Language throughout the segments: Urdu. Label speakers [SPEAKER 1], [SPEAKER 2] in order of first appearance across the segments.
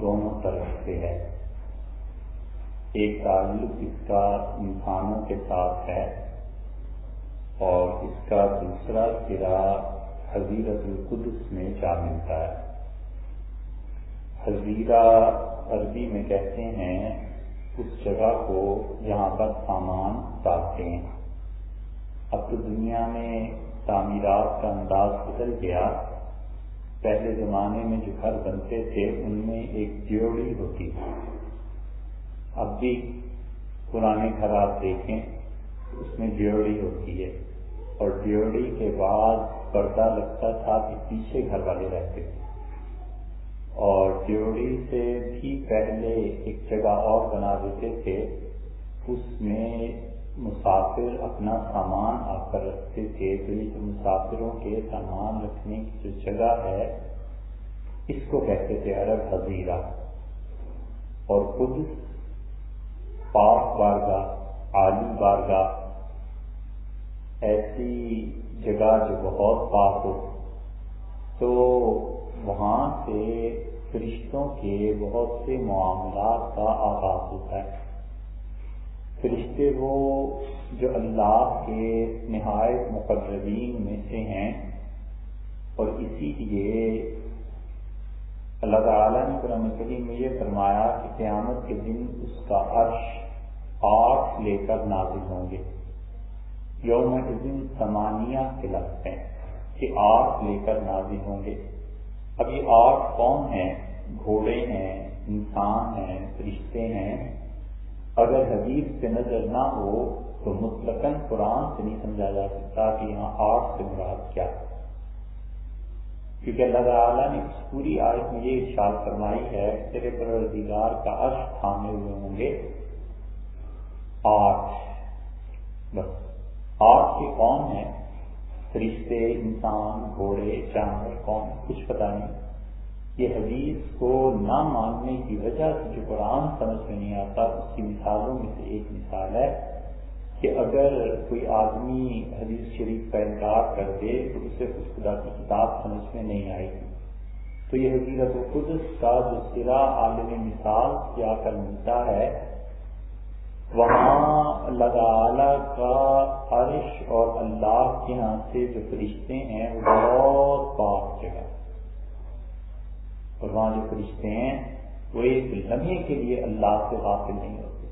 [SPEAKER 1] دونوں طرف سے ہے۔ ایک تعلق اس کا انسانوں کے ساتھ ہے اور اس کا دوسرا سرا حضیرت القدس میں جا ملتا ہے۔ حضیرہ عربی میں کہتے ہیں، اس جگہ کو جہاں پر سامان اتارتے ہیں۔ اب تو دنیا میں تعمیرات کا انداز بدل گیا۔ پہلے زمانے میں جو گھر بنتے تھے، ان میں ایک جیوڑی ہوتی تھی۔ اب بھی پرانے گھر آپ دیکھیں، اس میں جیوڑی ہوتی ہے۔ اور جیوڑی کے بعد پردہ لگتا تھا کہ پیچھے گھر والے رہتے تھے۔ اور جیوڑی سے بھی پہلے ایک جگہ اور بنا دیتے تھے، اس میں مسافر اپنا سامان آ کر رکھتے تھے، تو یہ جو مسافروں کے سامان رکھنے کی جو جگہ ہے، اس کو کہتے تھے عرب حضیرہ۔ اور خود پاک بارگاہ عالی بارگاہ، ایسی جگہ جو بہت پاک ہو، تو وہاں سے فرشتوں کے بہت سے معاملات کا آغاز ہوتا ہے۔ فرشتے وہ جو اللہ کے نہایت مقررین میں سے ہیں اور اسی لیے اللہ تعالیٰ نے قرآن کریم میں یہ فرمایا کہ قیامت کے دن اس کا عرش آٹھ لے کر نازل ہوں گے۔ یوم دن سمانیہ کے لفظ ہیں کہ آٹھ لے کر نازل ہوں گے۔ اب یہ آٹھ کون ہیں؟ گھوڑے ہیں، انسان ہیں، فرشتے ہیں۔ اگر حدیث سے نظر نہ ہو تو مطلق قرآن سے نہیں سمجھا جا سکتا کہ یہاں آٹھ سے مراد کیا کیونکہ اللہ تعالیٰ نے اس پوری آیت میں یہ ارشاد فرمائی ہے تیرے پروردگار کا عرش تھامے ہوئے ہوں گے۔ آٹھ۔ بس۔ آٹھ کے کون ہیں؟ رشتے انسان، گھوڑے، جانور، کون کچھ پتا نہیں۔ یہ حدیث کو نہ ماننے کی وجہ سے جو قرآن سمجھ میں نہیں آتا، اس کی مثالوں میں سے ایک مثال ہے کہ اگر کوئی آدمی حدیث شریف کا انکار کر دے تو اسے اس خدا کی کتاب سمجھ میں نہیں آئے گی۔ تو یہ حقیقت قدس کا جو سرا عالم مثال جا کر ملتا ہے، وہاں اللہ تعالی کا عرش اور اللہ کے یہاں سے جو فرشتے ہیں، وہ بہت پاک جگہ اور وہاں جو فرشتے ہیں، وہ ایک لمحے کے لیے اللہ سے غافل نہیں ہوتے۔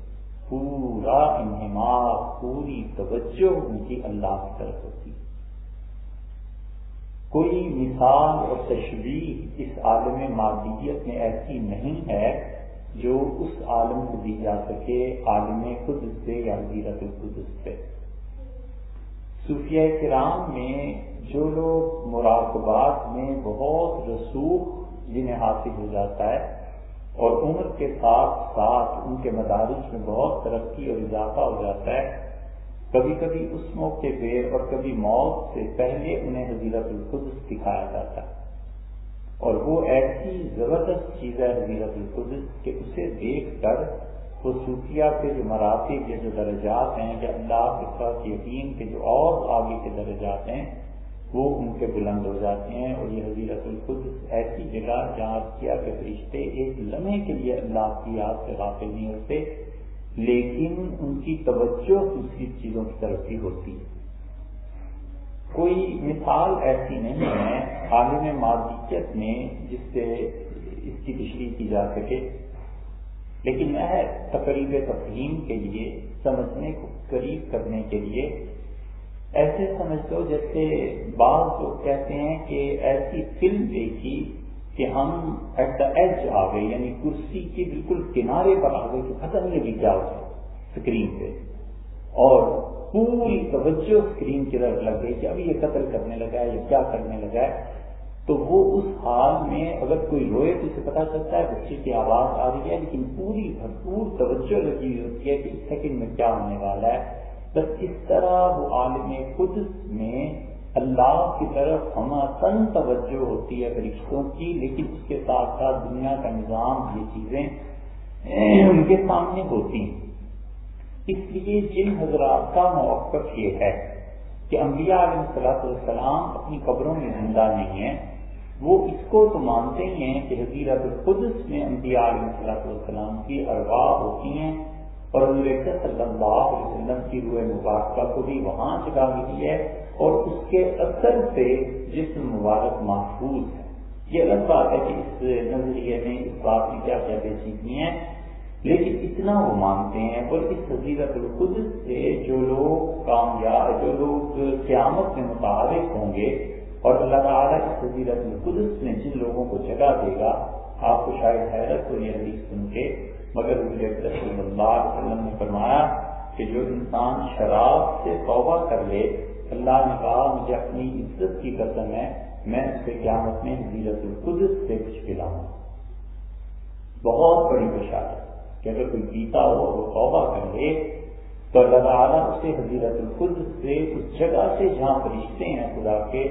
[SPEAKER 1] پورا انہمار، پوری توجہ ان کی اللہ کی طرف ہوتی۔ کوئی مثال اور تشریح اس عالم مادیت میں ایسی نہیں ہے جو اس عالم کو دی جا سکے، عالم خود سے یا حضیرت خود سے۔ صوفیہ کرام میں جو لوگ مراقبات میں بہت رسوخ جنہیں حاصل ہو جاتا ہے اور عمر کے ساتھ ساتھ ان کے مدارس میں بہت ترقی اور اضافہ ہو جاتا ہے۔ کبھی کبھی اس موقع پہ اور کبھی موت سے پہلے انہیں حضیرت القدس دکھایا جاتا ہے۔ اور وہ ایسی زبردست چیز ہے حضیرت القدس کہ اسے دیکھ کر وہ صوفیہ کے جو مراتب یا جو درجات ہیں یا اللہ کے ساتھ یقین کے جو اور آگے کے درجات ہیں وہ ان کے بلند ہو جاتے ہیں اور یہ حضیرت القدس ایسی جگہ جہاں کیا کہ فرشتے ایک لمحے کے لیے اللہ کی یاد سے غافل نہیں ہوتے، لیکن ان کی توجہ دوسری چیزوں کی طرف بھی ہوتی ہے۔ کوئی مثال ایسی نہیں ہے عالم مادیت میں جس سے اس کی تشریح کی جا سکے، لیکن میں تقریب تفہیم کے لیے، سمجھنے کو، قریب کرنے کے لیے۔ ایسے سمجھ لو جیسے بعض لوگ کہتے ہیں کہ ایسی فلم دیکھی کہ ہم ایٹ دا ایج آ گئے یعنی کرسی کے بالکل کنارے پر آ گئے کہ پتہ نہیں ابھی کیا ہو اسکرین پہ۔ اور پوری توجہ اسکرین کی طرف لگ گئی کہ ابھی یہ قتل کرنے لگا ہے یا کیا کرنے لگا ہے۔ تو وہ اس حال میں اگر کوئی روئے تو اسے پتا چلتا ہے بچے کی آواز آ رہی ہے، لیکن پوری بھرپور توجہ لگی ہوتی ہے کہ اس سیکنڈ میں کیا ہونے والا ہے۔ بس اس طرح وہ عالم قدس میں اللہ کی طرف ہم تن توجہ ہوتی ہے فرشتوں کی، لیکن اس کے ساتھ ساتھ دنیا کا نظام، یہ چیزیں ان کے سامنے ہوتی ہیں۔ اس لیے جن حضرات کا موقف یہ ہے کہ انبیاء علیہ صلاح السلام اپنی قبروں میں زندہ نہیں ہیں، وہ اس کو تو مانتے ہی ہیں کہ حضیرت القدس میں انبیاء علیہ السلام کی ارواح ہوتی ہیں۔ اور حضور صلی اللہ علیہ وسلم کی روح مبارکہ کو بھی وہاں جگہ ملی ہے اور اس کے اثر سے جسم مبارک محفوظ ہے. یہ الگ بات ہے کہ اس نظریے میں اس بات کی کیا کیا چیزیں ہیں، لیکن اتنا وہ مانتے ہیں اور اس حضیرت القدس سے جو لوگ کامیاب، جو لوگ قیامت میں متعارف ہوں گے اور اللہ تعالیٰ اس حضیرت القدس میں جن لوگوں کو جگہ دے گا، آپ کو شاید حیرت ہو یہ حدیث سن کے مگر صلی اللہ علیہ وسلم نے فرمایا کہ جو انسان شراب سے توبہ کر لے، اللہ نے کہا، مجھے اپنی عزت کی قسم ہے، میں اس کے قیامت میں حضیرت القدس سے کچھ پلاؤں۔ بہت بڑی بشارت کہ اگر کوئی پیتا ہو وہ توبہ کر لے، تو اللہ تعالیٰ اسے حضیرت القدس سے اس جگہ سے جہاں فرشتے ہیں خدا کے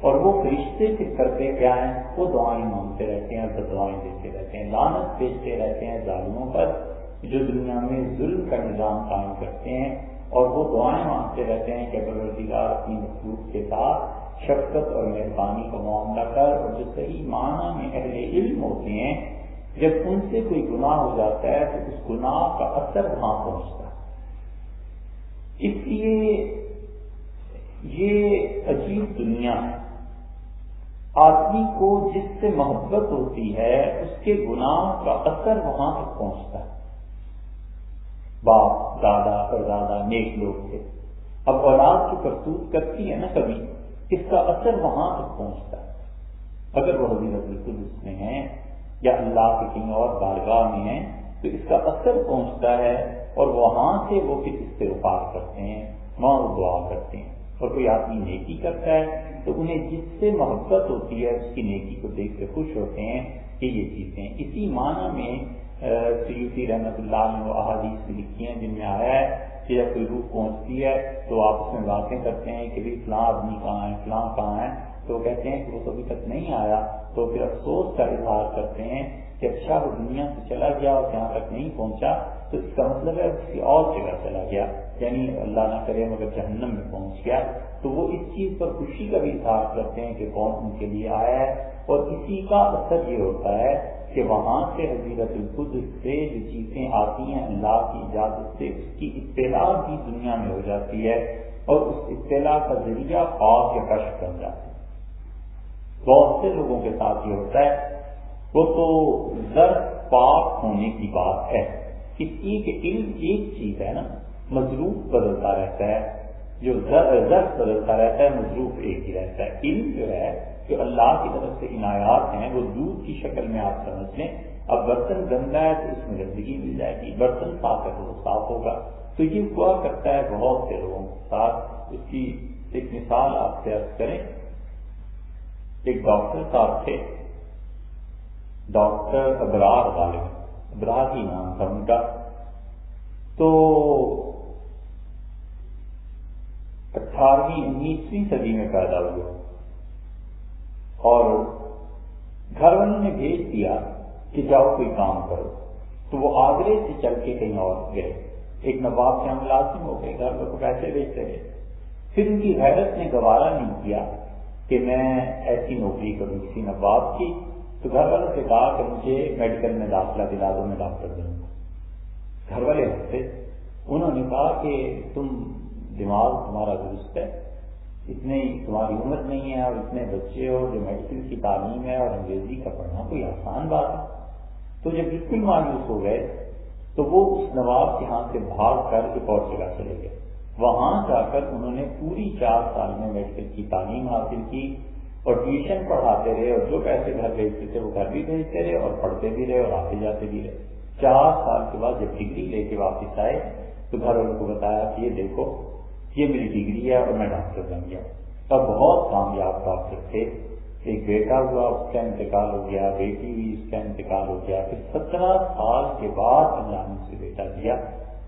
[SPEAKER 1] اور وہ فرشتے پھر کرتے کیا ہیں؟ وہ دعائیں مانگتے رہتے ہیں، اور دعائیں دیتے رہتے ہیں لانت بیچتے رہتے ہیں ظالموں پر، جو دنیا میں ظلم کا نظام قائم کرتے ہیں، اور وہ دعائیں مانگتے رہتے ہیں کہ پروردگار اپنی مخلوق کے ساتھ شفقت اور مہربانی کا معاملہ کر، اور جو صحیح معنی میں اہل علم ہوتے ہیں، جب ان سے کوئی گناہ ہو جاتا ہے، تو اس گناہ کا اثر وہاں پہنچتا ہے۔ اس لیے یہ عجیب دنیا ہے۔ آدمی کو جس سے محبت ہوتی ہے، اس کے گناہ کا اثر وہاں تک پہنچتا ہے۔ باپ، دادا پر دادا نیک لوگ تھے۔ اب اولاد کی کرتوت کرتی ہے نا کبھی، اس کا اثر وہاں تک پہنچتا ہے۔ اگر وہ حضیرت القدس میں ہیں یا اللہ کے کہیں اور بارگاہ میں ہیں، تو اس کا اثر پہنچتا ہے اور وہاں سے وہ پھر اس سے وفار کرتے ہیں وہاں دعا کرتے ہیں۔ اور کوئی آدمی نیکی کرتا ہے تو انہیں جس سے محبت ہوتی ہے، اس کی نیکی کو دیکھ کے خوش ہوتے ہیں کہ یہ چیزیں۔ اسی معنی میں سیوتی رحمت اللہ نے وہ احادیث میں لکھی ہیں جن میں آیا ہے کہ جب کوئی روح پہنچتی ہے تو آپ اس میں باتیں کرتے ہیں کہ بھائی فلاں آدمی کہاں ہے، فلاں کہاں ہے۔ تو وہ کہتے ہیں کہ وہ ابھی تک نہیں آیا۔ تو پھر افسوس کا اظہار کرتے ہیں کہ اچھا وہ دنیا سے چلا گیا اور یہاں تک نہیں پہنچا، تو اس کا مطلب ہے کسی اور جگہ چلا گیا۔ یعنی اللہ نہ کرے مگر جہنم میں پہنچ گیا، تو وہ اس چیز پر خوشی کا بھی اظہار کرتے ہیں کہ کون ان کے لیے آیا ہے۔ اور اسی کا اثر یہ ہوتا ہے کہ وہاں سے حضیرت القدس سے جو چیزیں آتی ہیں، اللہ کی اجازت سے، اس کی اطلاع بھی دنیا میں ہو جاتی ہے اور اس اطلاع کا ذریعہ خواب یا کشف بن جاتے ہیں۔ بہت سے لوگوں کے ساتھ یہ ہوتا ہے۔ وہ تو زر پاک ہونے کی بات ہے۔ اس کی کہ علم ایک چیز ہے نا۔ مضروف بدلتا رہتا ہے، جو زر بدلتا رہتا ہے مضروف ایک ہی رہتا ہے۔ علم جو ہے جو اللہ کی طرف سے عنایات ہیں، وہ دودھ کی شکل میں آپ سمجھ لیں اب برتن گندا ہے تو اس میں گندگی مل جائے گی۔ برتن صاف ہے تو وہ صاف ہوگا۔ تو یہ ہوا کرتا ہے بہت سے لوگوں کے ساتھ۔ اس کی ایک مثال آپ سے عرض کریں۔ ایک ڈاکٹر صاحب تھے۔ ڈاکٹر ابرار غالب۔ ابرار ہی نام تھا ان کا۔ تو اٹھارہویں انیسویں صدی میں پیدا ہوئے۔ اور گھر والوں نے بھیج دیا کہ جاؤ کوئی کام کرو۔ تو وہ آگرے سے چل کے کہیں اور گئے۔ ایک نواب کے ملازم ہو گئے، گھر کو پیسے بیچتے رہے۔ پھر ان کی حیرت نے گوارا نہیں کیا کہ میں ایسی نوکری کروں کسی نواب کی۔ تو گھر والوں سے کہا کہ مجھے میڈیکل میں داخلہ دلا دو، میں ڈاکٹر دوں گا گھر والے ہنسے۔ انہوں نے کہا کہ تم دماغ تمہارا درست ہے اتنے تمہاری عمر نہیں ہے اور اتنے بچے ہو جو میڈیکل کی تعلیم ہے اور انگریزی کا پڑھنا کوئی آسان بات ہے۔ تو جب بالکل مایوس ہو گئے، تو وہ اس نواب کے ہاتھ سے بھاگ کر ایک اور جگہ چلے گئے۔ وہاں جا کر انہوں نے پوری چار سال میں میڈیکل کی تعلیم حاصل کی اور ٹیوشن پڑھاتے رہے اور جو پیسے گھر بھیجتے تھے وہ گھر بھی بھیجتے رہے اور پڑھتے بھی رہے اور آتے جاتے بھی رہے۔ چار سال کے بعد جب ڈگری لے کے واپس آئے تو گھر والوں کو بتایا کہ یہ دیکھو یہ میری ڈگری ہے اور میں ڈاکٹر بن گیا۔ تب بہت کامیاب ڈاکٹر تھے۔ ایک بیٹا ہوا، اس کا انتقال ہو گیا، بیٹی ہوئی اس کا انتقال ہو گیا۔ پھر سترہ سال کے بعد انجام سے بیٹا دیا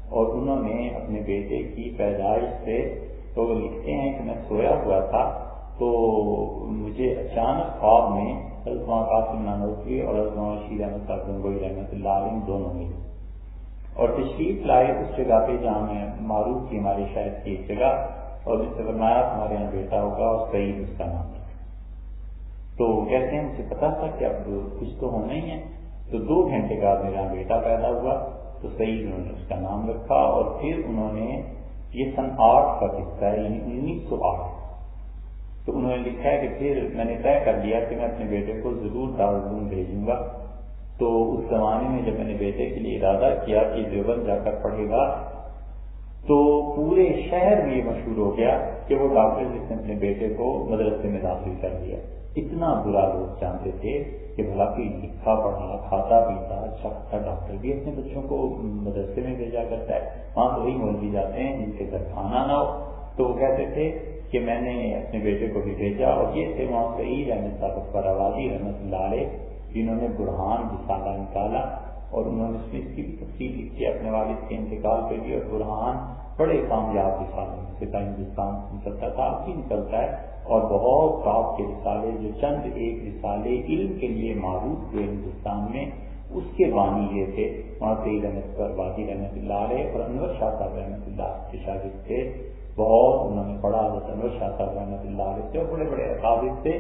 [SPEAKER 1] اور انہوں نے اپنے بیٹے کی پیدائش سے تو وہ لکھتے ہیں کہ میں سویا ہوا تھا تو مجھے اچانک خواب میں قاسم نانوی اور شیر احمد صاحب گنگوئی رحمۃ اللہ علیہ دونوں ملے۔ اور تشریف لائے اس جگہ پہ جہاں میں معروف کی ہمارے شہر کی ایک جگہ، اور جس سے فرمایا، ہمارے یہاں بیٹا ہوگا اور سعید اس کا نام تو کہتے ہیں مجھے پتا تھا کہ اب کچھ تو ہونا ہی ہے؟ تو دو گھنٹے بعد میرا بیٹا پیدا ہوا، تو صحیح انہوں نے اس کا نام رکھا اور پھر انہوں نے یہ سن آٹھ کا قصہ ہے یعنی انیس سو آٹھ۔ تو انہوں نے لکھا ہے کہ پھر میں نے طے کر لیا کہ میں اپنے بیٹے کو ضرور دارالعلوم بھیجوں گا۔ تو اس زمانے میں جب میں نے بیٹے کے لیے ارادہ کیا کہ دیوبند جا کر پڑھے گا، تو پورے شہر میں یہ مشہور ہو گیا کہ وہ ڈاکٹر جس نے اپنے بیٹے کو مدرسے میں داخل کر دیا۔ اتنا برا لوگ جانتے تھے کہ بھلا کہ لکھا پڑھا، کھاتا پیتا اچھا خاصا ڈاکٹر بھی اپنے بچوں کو مدرسے میں بھیجا کرتا ہے۔ وہاں تو وہی مولوی جاتے ہیں جن کے گھر کھانا نہ ہو۔ تو وہ کہتے تھے کہ میں نے اپنے بیٹے کو بھی بھیجا اور یہ تھے وہاں سعید احمد صاحب پر آبادی رحمت اللہ علیہ۔ جنہوں نے برہان رسالہ نکالا اور انہوں نے اس میں اس کی بھی تفصیل لکھی، اپنے والد کے انتقال پہ بھی اور برہان بڑے کامیاب رسالے میں سے ہندوستان نکلتا تھا اب بھی نکلتا ہے اور بہت ٹاپ کے رسالے، جو چند ایک رسالے علم کے لیے معروف ہوئے ہندوستان میں، اس کے بانی یہ تھے۔ وہاں سعید احمد پر وادی رحمت اللہ علیہ اور انور شاہ صاحب رحمۃ اللہ کے شاگرد تھے۔ بہت انہوں نے پڑھا حضرت انور شاہ صاحب رحمۃ اللہ علیہ تھے اور بڑے بڑے اقابل تھے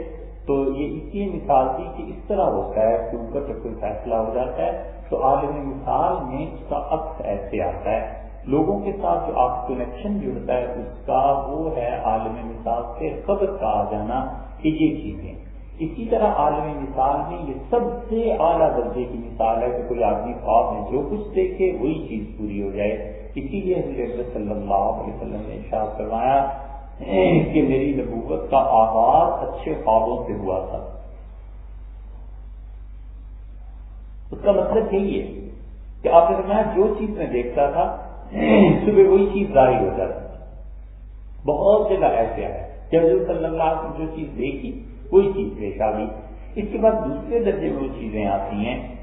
[SPEAKER 1] تو یہ اس کی مثال تھی کہ اس طرح ہوتا ہے کہ اوپر جب کوئی فیصلہ ہو جاتا ہے، تو عالم مثال میں اس کا عکس ایسے آتا ہے۔ لوگوں کے ساتھ جو آپ کنیکشن جڑتا ہے، اس کا وہ ہے عالم مثال سے خبر کا آ جانا کہ یہ چیزیں۔ اسی طرح عالم مثال میں یہ سب سے اعلیٰ درجے کی مثال ہے کہ کوئی آدمی خواب میں جو کچھ دیکھے، وہی چیز پوری ہو جائے۔ اسی لیے حضرت صلی اللہ علیہ وسلم نے ارشاد کروایا کہ میری نبوت کا آغاز اچھے خوابوں سے ہوا تھا۔ اس کا مطلب یہی ہے کہ آپ نے فرمایا جو چیز میں دیکھتا تھا، صبح وہی چیز ظاہر ہو جاتی بہت جگہ ایسے آئے کہ حضور صلی اللہ علیہ وسلم جو چیز دیکھی، وہی چیز پیش آ گئی۔ اس کے بعد دوسرے درجے میں وہ چیزیں آتی ہیں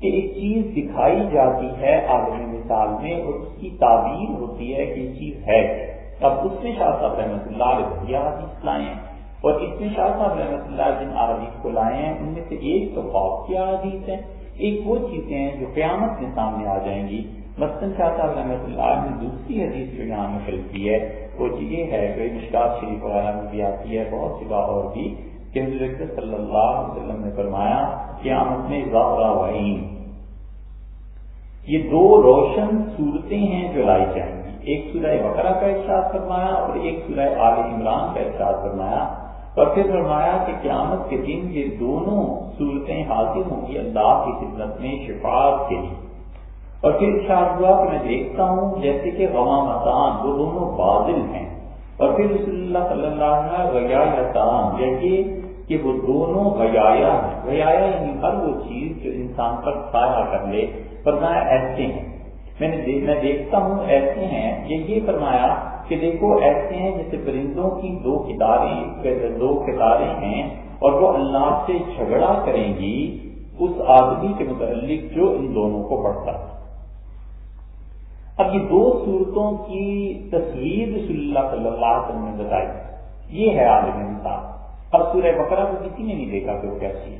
[SPEAKER 1] کہ ایک چیز دکھائی جاتی ہے عالمی مثال میں اور اس کی تعبیر ہوتی ہے کہ یہ چیز ہے۔ اب اس میں شاہ صاحب رحمۃ اللہ علیہ حدیث لائے ہیں اور اس میں شاہ صاحب رحمۃ اللہ جن احادیث کو لائے ہیں ان میں سے ایک تو خوف کی احادیث ہے ایک وہ چیزیں ہیں جو قیامت میں سامنے آ جائیں گی۔ مثلاً شاہ صاحب رحمۃ اللہ نے دوسری حدیث جو یہاں نقل کی ہے، وہ جی یہ ہے کہ مشکات شریف وغیرہ میں بھی آتی ہے، بہت جگہ اور بھی کہ صلی اللہ علیہ وسلم نے فرمایا کہ آمد میں ظاہرہ وعین یہ دو روشن صورتیں ہیں جو لائی جائیں گی۔ ایک سورہ بقرہ کا ارشاد فرمایا اور ایک سورہ آل عمران کا ارشاد فرمایا اور پھر فرمایا کہ قیامت کے دن یہ دونوں صورتیں حاصل ہوں گی اللہ کی خدمت میں، شفاعت کے لیے۔ اور پھر ارشاد ہوا کہ میں دیکھتا ہوں جیسے کہ غما وہ دونوں بادل ہیں۔ اور پھر رسول اللہ صلی اللہ علیہ وسلم جیسے یعنی کہ وہ دونوں غیایا ہیں۔ غیایا یعنی ہر وہ چیز جو انسان پر سایہ کر لے، فرمایا ایسے ہیں۔ میں نے میں دیکھتا ہوں ایسے ہیں، یہ یہ فرمایا کہ دیکھو ایسے ہیں جیسے پرندوں کی دو کتاریں دو کتاریں ہیں، اور وہ اللہ سے جھگڑا کریں گی، اس آدمی کے متعلق جو ان دونوں کو پڑھتا ہے۔ اب یہ دو صورتوں کی تصویر رسول اللہ صلی اللہ علیہ وسلم نے بتائی۔ یہ ہے عالم انسان اب سورہ بقرہ کو کسی نے نہیں دیکھا کہ وہ کیسی ہے۔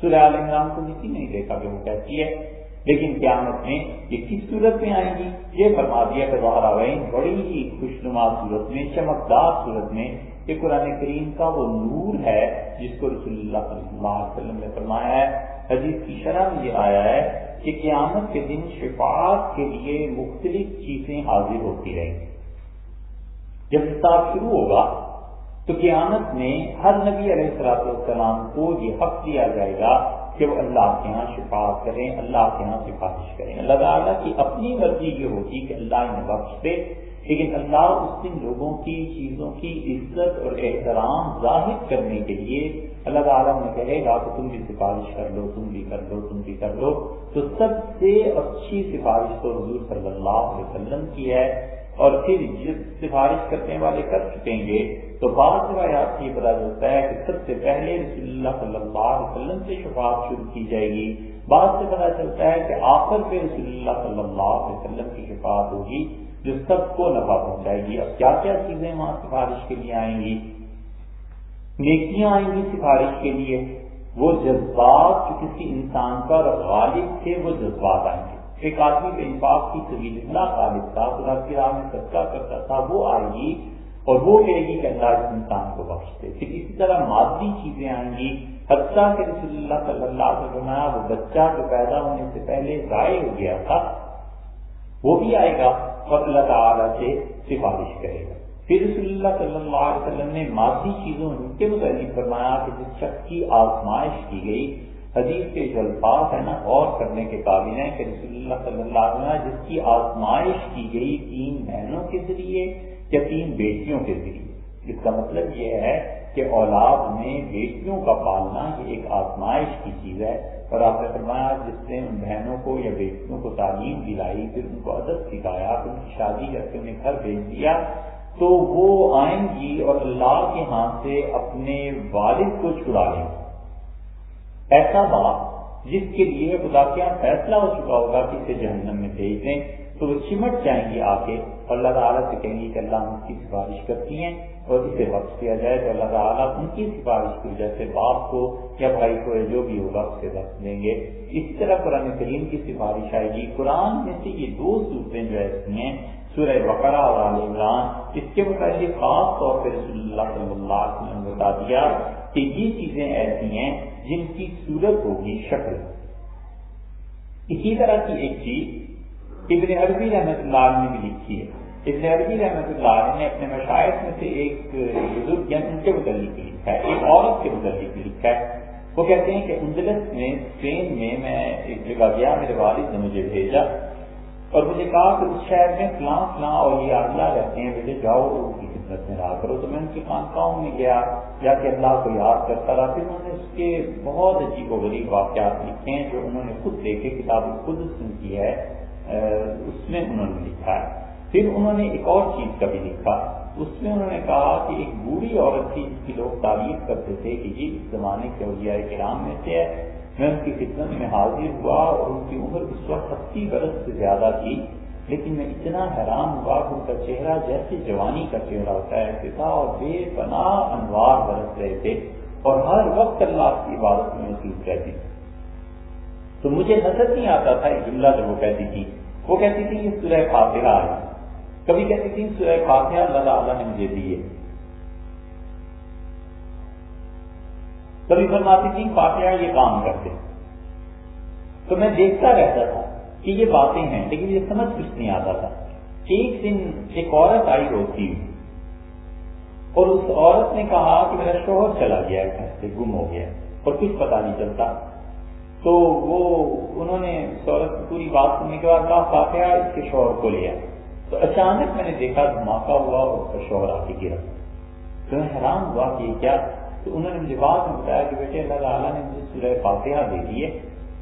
[SPEAKER 1] سورہ عالم عمران کو کسی نے نہیں دیکھا کہ وہ کیسی ہے۔ لیکن قیامت میں یہ کس صورت میں آئیں گی؟ یہ فرما دیا کہ وین بڑی ہی خوشنما صورت میں، چمکدار صورت میں یہ قرآن کریم کا وہ نور ہے جس کو رسول اللہ صلی اللہ علیہ وسلم نے فرمایا ہے۔ حدیث کی شرح میں یہ آیا ہے کہ قیامت کے دن شفاعت کے لیے مختلف چیزیں حاضر ہوتی رہیں۔ گی جب حساب شروع ہوگا تو قیامت میں ہر نبی علیہ السلاط والسلام کو یہ حق دیا جائے گا کہ وہ اللہ کے ہاں شفاعت کریں، اللہ کے ہاں سفارش کریں۔ اللہ تعالیٰ کی اپنی مرضی یہ ہوگی کہ اللہ انہیں بخش دے، لیکن اللہ اس دن لوگوں کی، چیزوں کی عزت اور احترام ظاہر کرنے کے لیے اللہ تعالیٰ نے کہے گا کہ تم بھی سفارش کر لو، تم بھی کر لو، تم بھی کر لو۔ تو سب سے اچھی سفارش تو حضور صلی اللہ علیہ وسلم کی ہے۔ اور پھر جس سفارش کرنے والے کر چکیں گے، تو بعض روایات یہ پتا چلتا ہے کہ سب سے پہلے رسول اللہ صلی اللہ علیہ وسلم سے شفاعت شروع کی جائے گی۔ بعض سے پتا چلتا ہے کہ آخر پہ رسول اللہ صلی اللہ علیہ وسلم کی شفاعت ہوگی، جو سب کو نفع پہنچائے گی۔ اب کیا کیا چیزیں وہاں سفارش کے لیے آئیں گی؟ نیکیاں آئیں گی سفارش کے لیے۔ وہ جذبات جو کسی انسان پر غالب تھے، وہ جذبات آئیں گے۔ ایک آدمی کے انفاق کی طویل اللہ غالب تھا، خدا کی راہ میں صدقہ کرتا تھا، وہ آئے گی اور وہ کہے گی کہ اللہ اس انسان کو بخش دے۔ پھر اسی طرح مادی چیزیں آئیں گی۔ حتیٰ کہ رسول اللہ صلی اللہ علیہ وسلم وہ بچہ جو پیدا ہونے سے پہلے ضائع ہو گیا تھا، وہ بھی آئے گا اور اللہ تعالیٰ سے سفارش کرے گا۔ پھر رسول اللہ صلی اللہ علیہ وسلم نے مادی چیزوں کے متعلق فرمایا کہ جس شخص کی آزمائش کی گئی حدیث کے جو الفاظ ہے نا، غور کرنے کے قابل ہیں کہ رسول اللہ صلی اللہ علیہ وسلم، جس کی آزمائش کی گئی تین بہنوں کے ذریعے یا تین بیٹیوں کے ذریعے۔ اس کا مطلب یہ ہے کہ اولاد میں بیٹیوں کا پالنا یہ ایک آزمائش کی چیز ہے۔ اور آپ نے فرمایا جس نے ان بہنوں کو یا بیٹیوں کو تعلیم دلائی، پھر ان کو ادب سکھایا، پھر ان کی شادی کر کے انہیں گھر بھیج دیا، تو وہ آئیں گی اور اللہ کے ہاتھ سے اپنے والد کو چھڑا لیں گے ایسا باپ جس کے لیے خدا کیا ہاں فیصلہ ہو چکا ہوگا کہ اسے جہنم میں بھیج دیں۔ تو وہ چمٹ جائیں گی آ کے اور اللہ تعالیٰ سے کہیں گی کہ اللہ ان کی سفارش کرتی ہیں اور اسے وقت کیا جائے تو اللہ تعالیٰ ان کی سفارش کی وجہ سے باپ کو یا بھائی کو یا جو بھی ہوگا اسے وقت دیں گے۔ اسی طرح قرآن کریم کی سفارش آئے گی۔ قرآن میں سے یہ دو صورتیں جو ایسی ہیں سورہ بقرہ اور عال عمران، اس کے متعلق خاص طور پہ رسول اللہ صلی اللہ علیہ وسلم نے بتا دیا کہ یہ چیزیں ایسی ہیں جن کی صورت ہوگی شکل۔ اسی طرح کی ایک چیز ابن عربی رحمت اللہ نے بھی لکھی ہے۔ ابن عربی رحمت اللہ نے اپنے مشاعر میں سے ایک بزرگ یعنی ان کے متعلق لکھا ہے، ایک عورت کے متعلق لکھا ہے۔ وہ کہتے ہیں کہ اندلس میں، اسپین میں میں ایک جگہ گیا، میرے والد نے مجھے بھیجا۔ اور مجھے کہا کہ اس شہر میں فلاں فلاں اور یہ اللہ رہتے ہیں، مجھے جاؤ ان کی خدمت میں رہا کرو۔ تو میں ان کی خانقاہوں میں گیا یا کہ اللہ کو یاد کرتا رہا۔ پھر انہوں نے اس کے بہت عجیب و غریب واقعات لکھے ہیں، جو انہوں نے خود دیکھے، کتاب خود کی ہے اس میں انہوں نے لکھا ہے۔ پھر انہوں نے ایک اور چیز کا بھی لکھا۔ اس میں انہوں نے کہا کہ ایک بوڑھی عورت تھی، جس کی لوگ تعریف کرتے تھے کہ جی اس زمانے کے اولیاء کرام میں سے ہے۔ میں ان کی خدمت میں حاضر ہوا اور ان کی عمر اس وقت اسی برس سے زیادہ تھی، لیکن میں اتنا حیران ہوا کہ ان کا چہرہ جیسے جوانی کا چہرہ ہوتا ہے تھا اور بے پناہ انوار برس رہے تھے اور ہر وقت اللہ کی عبادت میں مصروف رہتی تھی۔ تو مجھے نظر نہیں آتا تھا، ایک جملہ جو وہ کہتی تھی، وہ کہتی تھی یہ سورہ فاتحہ آئی کبھی کہتی تھی، سورہ فاتحہ اللہ تعالیٰ نے مجھے دیے۔ کبھی فرماتی تھی فاتحہ یہ کام کرتے تو میں دیکھتا رہتا تھا کہ یہ باتیں ہیں، لیکن یہ سمجھ کچھ نہیں آتا تھا۔ ایک دن ایک عورت آئی روتی ہوئی اور اس عورت نے کہا کہ میرا شوہر چلا گیا، گھر سے گم ہو گیا اور کچھ پتا نہیں چلتا۔ تو وہ، انہوں نے اس عورت کی پوری بات سننے کے بعد کہا، فاتحہ اس کے شوہر کو لیا تو اچانک میں نے دیکھا دھماکہ ہوا اور اس کا شوہر آ کے گرا۔ تو میں حیران ہوا کہ یہ کیا تو انہوں نے مجھے بات میں بتایا کہ بیٹے، اللہ تعالیٰ نے مجھے سورہ فاتحہ دے دی ہے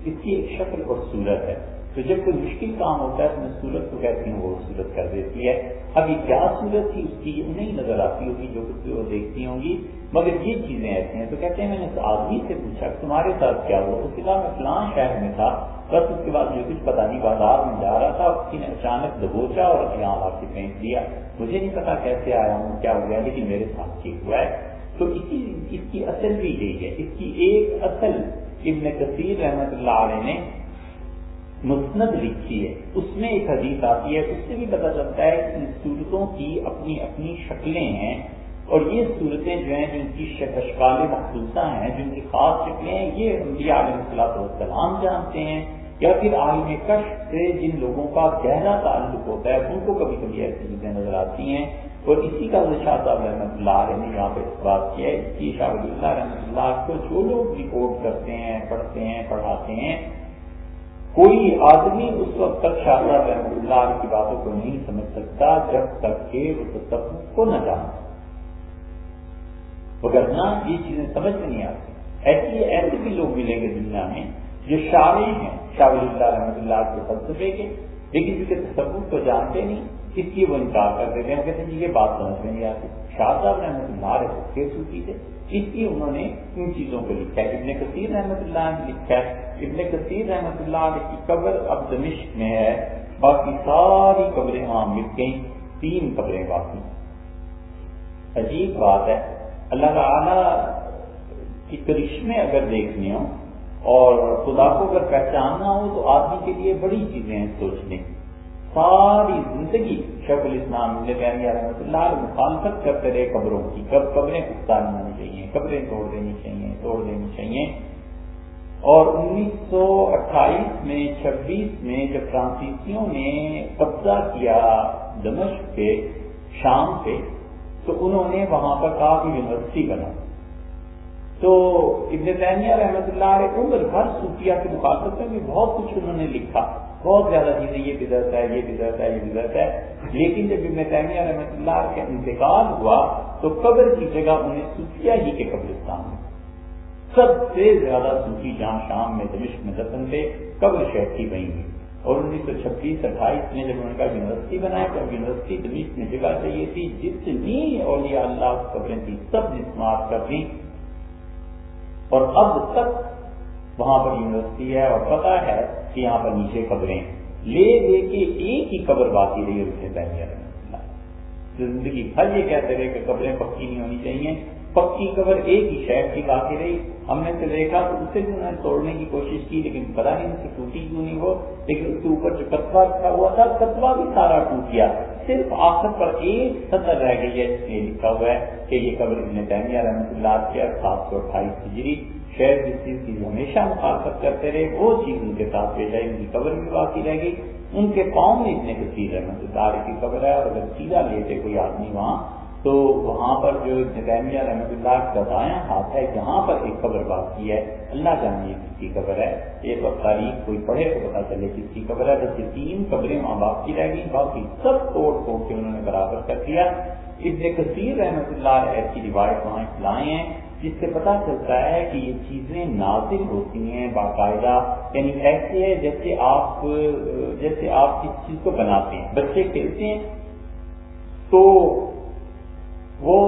[SPEAKER 1] اس کی ایک شکل اور صورت ہے۔ تو جب کوئی مشکل کام ہوتا ہے تو میں سورت کو کہتی ہوں وہ سورت کر دیتی ہے۔ اب یہ کیا صورت تھی؟ اس کی نہیں نظر آتی ہوگی جو کچھ وہ دیکھتی ہوں گی۔ مگر یہ چیزیں ایسی ہیں۔ تو کہتے ہیں، میں نے اس آدمی سے پوچھا، تمہارے ساتھ کیا ہوا؟ اس کے بعد میں فلاں شہر میں تھا۔ بس اس کے بعد جو کچھ پتا نہیں، بازار میں جا رہا تھا۔ اس نے اچانک دبوچا اور یہاں آ کے پھینک دیا۔ مجھے نہیں پتا کیسے آیا ہوں، کیا ہو گیا، لیکن میرے ساتھ ٹھیک ہوا ہے۔ تو اسی اس کی اصل بھی یہی ہے. اس کی ایک اصل ابن کثیر رحمت اللہ علیہ نے مسند لکھی ہے. اس میں ایک حدیث آتی ہے. اس سے بھی پتہ چلتا ہے کہ صورتوں کی اپنی اپنی شکلیں ہیں اور یہ صورتیں جو ہیں جن کی شکال مخصوصہ ہیں جن کی خاص شکلیں ہیں، یہ انبیاء علیہ السلاۃ والسلام جانتے ہیں یا پھر عالم کش سے جن لوگوں کا گہرا تعلق ہوتا ہے، ان کو کبھی کبھی ایسی چیزیں نظر آتی ہیں اور اسی کا شاہ صاحب رحمۃ اللہ علیہ نے یہاں پہ اس بات کیا ہے اس کی شاہ اللہ رحمۃ اللہ کو جو لوگ رپورٹ کرتے ہیں، پڑھتے ہیں، پڑھاتے ہیں، کوئی آدمی اس وقت تک شاہ صاحب رحمۃ اللہ کی باتوں کو نہیں سمجھ سکتا جب تک کہ اس کو نہ جانا مگر نہ یہ چیزیں سمجھ میں نہیں آتی۔ ایسی ایسے بھی لوگ ملیں گے دنیا میں جو شاعری ہیں، شاہ اللہ رحمۃ اللہ کے فلسفے کے، لیکن کسی تصور کو جانتے نہیں۔ اس کی وہ انکار کر دیتے ہیں۔ کہتے ہیں جی یہ بات سمجھ میں نہیں آتی۔ شاہ صاحب رحمۃ اللہ رہے صوفی تھے اس لیے انہوں نے ان چیزوں کو لکھا ہے۔ ابن کثیر رحمۃ اللہ نے لکھا ہے۔ ابن کثیر رحمۃ اللہ علیہ کی قبر اب دمشق میں ہے۔ باقی ساری قبریں وہاں مل گئی تین قبریں باقی عجیب بات ہے۔ اللہ تعالی کی کرشمے اگر دیکھنے ہوں اور خدا کو اگر پہچاننا ہو تو آدمی کے لیے بڑی چیزیں ہیں سوچنے۔ کی ساری زندگی شیخ الاسلام رحمۃ اللہ مخالفت کرتے رہے قبروں کی۔ کب قبریں پختہ نہیں ہونی چاہیے، قبریں توڑ دینی چاہیے، توڑ دینی چاہیے۔ اور انیس سو اٹھائیس میں، چھبیس میں جب فرانسیسیوں نے قبضہ کیا دمشق پہ شام پہ، تو انہوں نے وہاں پر کہا کہ یونیورسٹی بنا۔ تو ابن تیمیہ رحمۃ اللہ علیہ عمر ہر صوفیہ کی مخالفت میں بھی بہت کچھ انہوں نے لکھا۔ بہت زیادہ چیزیں، یہ بدرت ہے، یہ بدرت ہے، یہ بدرت ہے۔ لیکن جب ابن تیمیہ رحمۃ اللہ کا انتقال ہوا، تو قبر کی جگہ انہیں صوفیہ ہی کے قبرستان میں، سب سے زیادہ صوفی جہاں شام میں دمشق میں دفن تھے، قبر شہر کی بنی ہوئی اور انیس سو چھبیس، اٹھائیس میں جب ان کا یونیورسٹی بنایا تو یونیورسٹی دمشق میں جگہ چاہیے تھی جتنی اولیاء اللہ قبریں تھی سب جسمات کر دی۔ اور اب تک وہاں پر یونیورسٹی ہے اور پتا ہے کہ یہاں پر نیچے قبریں لے لے کے ایک ہی قبر باقی رہی اس سے پہلے زندگی بھر یہ کہتے رہے کہ قبریں پکی نہیں ہونی چاہیے، پکی قبر ایک ہی شہر کی باقی رہی۔ ہم نے تو دیکھا تو اسے بھی انہوں نے توڑنے کی کوشش کی، لیکن پتا نہیں ان ٹوٹی کیوں نہیں وہ لیکن اس کے اوپر جو کتبا رکھا ہوا تھا کتبا بھی سارا ٹوٹ گیا۔ صرف آخر پر ایک سطر رہ گئی ہے۔ جس میں لکھا ہوا ہے کہ یہ قبر ابن تیمیہ رحمۃ اللہ کے سات سو اٹھائیس ہجری شہر جس چیز کی ہمیشہ مخالفت کرتے رہے، وہ چیز ان کے ساتھ پیش آئی ان کی قبر بھی باقی رہ گئی۔ ان کے پاؤں میں اتنے کثیر مطلب رحمت اللہ کی قبر ہے، اور اگر سیدھا لیتے کوئی آدمی وہاں، تو وہاں پر جو نظامیہ رحمۃ اللہ کا دایاں ہاتھ ہے، جہاں پر ایک قبر باقی ہے۔ اللہ جانے کس کی قبر ہے۔ ایک وقت تاریخ کوئی پڑھے تو پتا چلے کس کی قبر ہے۔ بس یہ تین قبریں وہاں باقی رہ گئی باقی سب توڑ توڑ کے انہوں نے برابر کر دیا۔ ابن کثیر رحمۃ اللہ ایسی روایت وہاں لائے ہیں۔ جس سے پتا چلتا ہے کہ یہ چیزیں نازل ہوتی ہیں باقاعدہ یعنی ایسے ہے جیسے آپ جیسے آپ کس چیز کو بناتے ہیں۔ بچے کھیلتے ہیں تو وہ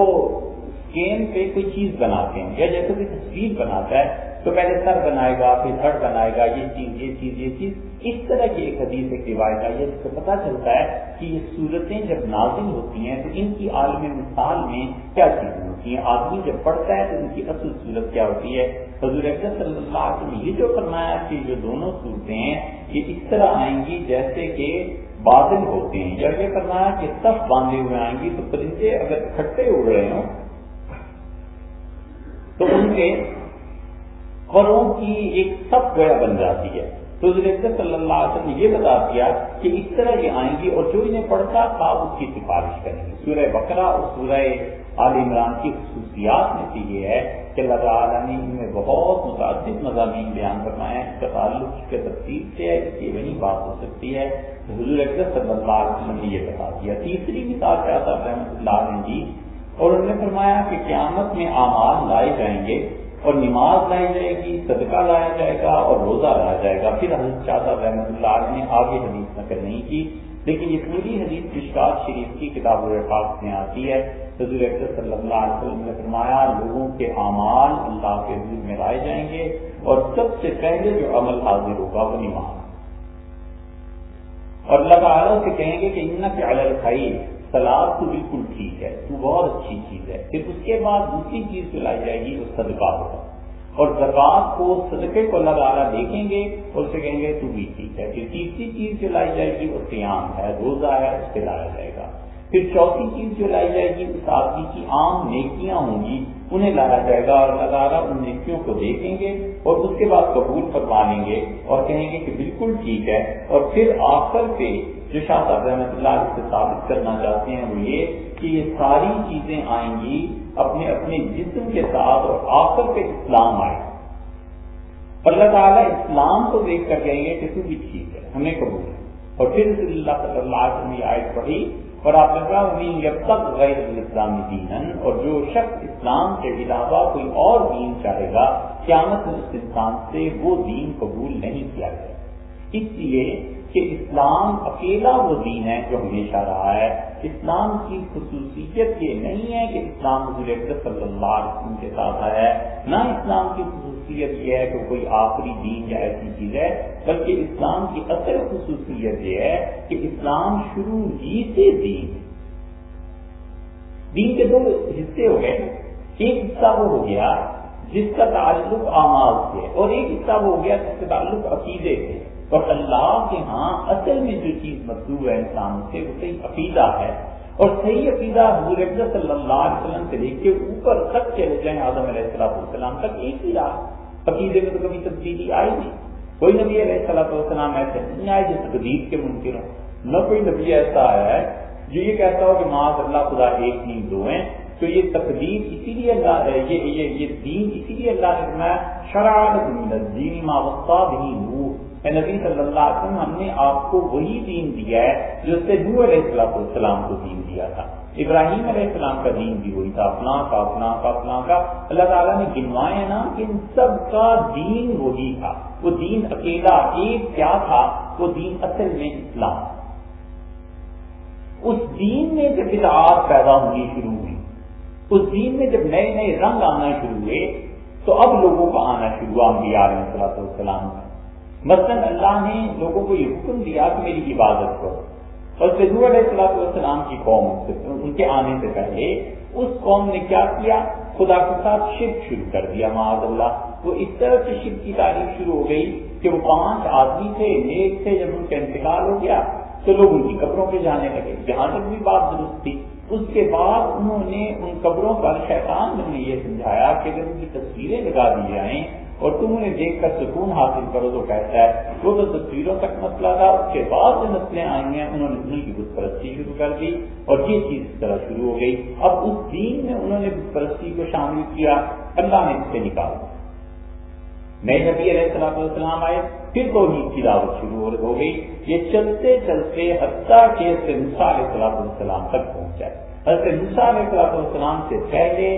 [SPEAKER 1] اسکین پہ کوئی چیز بناتے ہیں، یا جیسے کوئی تصویر بناتا ہے تو پہلے سر بنائے گا، پھر دھڑ بنائے گا، یہ چیز یہ چیز یہ چیز۔ اس طرح کی ایک حدیث، ایک روایت آئی ہے، جس سے پتا چلتا ہے کہ یہ صورتیں جب نازل ہوتی ہیں تو ان کی عالم مثال میں کیا چیزیں ہوتی ہیں، آدمی جب پڑھتا ہے تو ان کی اصل صورت کیا ہوتی ہے؟ حضور صلی اللہ علیہ وسلم یہ جو فرمایا کہ جو دونوں صورتیں ہیں یہ اس طرح آئیں گی جیسے کہ بادل ہوتے ہیں۔ جب یہ کرنا کہ سب باندھے ہوئے آئیں گی تو پرندے اگر اکٹھے اڑ رہے ہوں تو ان کے پروں کی ایک سب گویا بن جاتی ہے۔ تو صلی اللہ علیہ وسلم نے یہ بتا دیا کہ اس طرح یہ آئیں گی اور جو انہیں پڑھتا تھا اس کی سفارش کریں گے۔ سورہ بکرا اور سورہ عال عمران کی خصوصیات میں سے یہ ہے کہ اللہ تعالیٰ نے ان میں بہت متعدد مضامین بیان کرنا ہے اس کا تعلق اس کے تفصیل سے ہے، اس کی وہی بات ہو سکتی ہے۔ حضور صلی اللہ علیہ وسلم نے یہ بتا دیا۔ تیسری مثال کیا تھا رحمۃ اللہ علیہ جی اور انہوں نے فرمایا کہ قیامت میں اعمال لائے جائیں گے اور نماز لائی جائے گی، صدقہ لایا جائے گا اور روزہ لایا جائے گا۔ پھر حضرت شاہ صاحب رحمۃ اللہ علیہ نے آگے حدیث نقل نہیں کی۔ لیکن یہ پوری حدیث مشکات شریف کی کتاب الرفاق میں آتی ہے۔ حضور صلی اللہ علیہ وسلم نے فرمایا، لوگوں کے اعمال اللہ کے حضور میں لائے جائیں گے اور سب سے پہلے جو عمل حاضر ہوگا وہ نماز۔ اور اللہ تعالیٰ سے کہیں گے کہ ان کے الگ سلاد تو بالکل ٹھیک ہے، تو بہت اچھی چیز ہے۔ پھر اس کے بعد دوسری چیز جو لائی جائے گی، وہ صدقہ ہوگا۔ اور زکات کو صدقے کو اللہ تعالیٰ دیکھیں گے اور اسے کہیں گے تو بھی ٹھیک ہے۔ پھر تیسری چیز جو لائی جائے گی وہ قیام ہے، روزہ ہے، اس پہ لایا جائے گا۔ پھر چوتھی چیز جو لائی جائے گی، اس آدمی کی عام نیکیاں ہوں گی، انہیں لایا جائے گا اور اللہ تعالیٰ ان نیکیوں کو دیکھیں گے اور اس کے بعد قبول فرما لیں گے اور کہیں گے کہ بالکل ٹھیک ہے۔ اور پھر آخر پہ جو شاہ صاحب رحمۃ اللہ سے ثابت کرنا چاہتے ہیں وہ یہ کہ یہ ساری چیزیں آئیں گی، اپنے اپنے جسم کے ساتھ اور آخر پہ اسلام آئے۔ اللہ تعالیٰ اسلام کو دیکھ کر کہیں گے کہ تو بھی ٹھیک ہے ہمیں قبول ہے اور پھر صلی اللہ صلی اللہ علیہ وسلم آیت پڑھی، اور آپ نے کہا جب تک غیر اسلامی دین اور جو شخص اسلام کے علاوہ کوئی اور دین چاہے گا، قیامت اس انسان سے وہ دین قبول نہیں کیا جائے۔ اس لیے کہ اسلام اکیلا وہ دین ہے جو ہمیشہ رہا ہے، اسلام کی خصوصیت یہ نہیں ہے کہ اسلام حضور صلی اللہ علیہ وسلم کے ساتھ ہے، نہ اسلام کی خصوصیت یہ ہے کہ کوئی آخری دین یا ایسی چیز ہے، بلکہ اسلام کی اصل خصوصیت یہ ہے کہ اسلام شروع ہی سے دین دین کے دو حصے ہو گئے۔ ایک حصہ وہ ہو گیا جس کا تعلق آماز سے اور ایک حصہ وہ ہو گیا جس کا تعلق عقیدے سے اور اللہ کے ہاں اصل میں جو چیز مطلوب ہے انسان سے، وہ صحیح عقیدہ ہے۔ اور صحیح عقیدہ حضور صلی اللہ علیہ وسلم سے لے کے اوپر تک چلے جائیں آدم علیہ السلام السلام تک ایک ہی رہا عقیدے میں تو کبھی تبدیلی آئی نہیں۔ کوئی نبی علیہ السلام والسلام ایسے نہیں آئے جو تقدیر کے ممکن ہو نہ کوئی نبی ایسا آیا ہے جو یہ کہتا ہو کہ معاذ اللہ خدا ایک نہیں دو ہیں۔ تو یہ تقدیر اسی لیے اللہ یہ یہ یہ دین اسی لیے اللہ نے فرمایا شرارت من الدین ما وصا به نوح۔ اے نبی صلی اللہ علیہ وسلم، ہم نے آپ کو وہی دین دیا ہے جو سے نوح علیہ السلام کو دین دیا تھا۔ ابراہیم علیہ السلام کا دین بھی وہی تھا، اپنا کا اپنا کا اپنا کا۔ اللہ تعالیٰ نے گنوائے نا کہ ان سب کا دین وہی تھا۔ وہ دین اکیلا ایک کیا تھا؟ وہ دین اصل میں اسلام۔ اس دین میں جب بدعات پیدا ہونی شروع ہوئی، اس دین میں جب نئے نئے رنگ آنا شروع ہوئے، تو اب لوگوں کا آنا شروع ہوا انبیاء علیہ السلام کا۔ مثلاً اللہ نے لوگوں کو یہ حکم دیا کہ میری عبادت کرو۔ اور سدور علیہ السلاۃ والسلام کی قوم ان کے آنے سے پہلے اس قوم نے کیا کیا؟ خدا کے ساتھ شرک شروع کر دیا، معاذ اللہ۔ وہ اس طرح سے شرک کی تعریف شروع ہو گئی کہ وہ پانچ آدمی تھے، نیک تھے، جب ان کا انتقال ہو گیا تو لوگ ان کی قبروں پہ جانے لگے۔ جہاں تک بھی بات درست تھی، اس کے بعد انہوں نے ان قبروں پر شیطان نے یہ سمجھایا کہ اگر ان کی تصویریں لگا دی جائیں اور تم انہیں دیکھ کر سکون حاصل کرو تو کہتا ہے، وہ تو تصویروں تک مسئلہ تھا، اس کے بعد جو نسلیں آئی ہیں، انہوں نے انہیں کی بت پرستی شروع کر دی اور یہ چیز اس طرح شروع ہو گئی۔ اب اس دین میں انہوں نے بت پرستی کو شامل کیا، اللہ نے اس سے نکالا۔ نئے نبی علیہ السلام والسلام آئے، پھر تو کی دعوت شروع ہو گئی۔ یہ چلتے چلتے حتیٰ کے علیہ السلام تک پہنچا حضرت علیہ السلام سے پہلے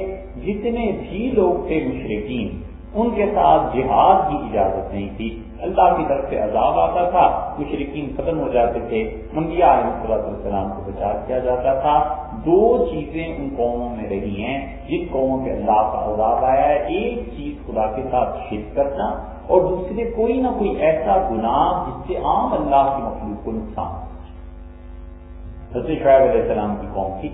[SPEAKER 1] جتنے بھی لوگ تھے مشرقین ان کے ساتھ جہاد کی اجازت نہیں تھی۔ اللہ کی طرف سے عذاب آتا تھا مشرقین ختم ہو جاتے تھے منگیا علیہ السلام کو بچا کیا جاتا تھا۔ دو چیزیں ان قوموں میں رہی ہیں، جن قوموں کے اللہ کا عذاب آیا ہے۔ ایک چیز خدا کے ساتھ شرک کرنا اور دوسرے کوئی نہ کوئی ایسا گناہ جس سے عام اللہ کی مخلوق کو نقصان حضرت شعیب علیہ السلام کی قوم کی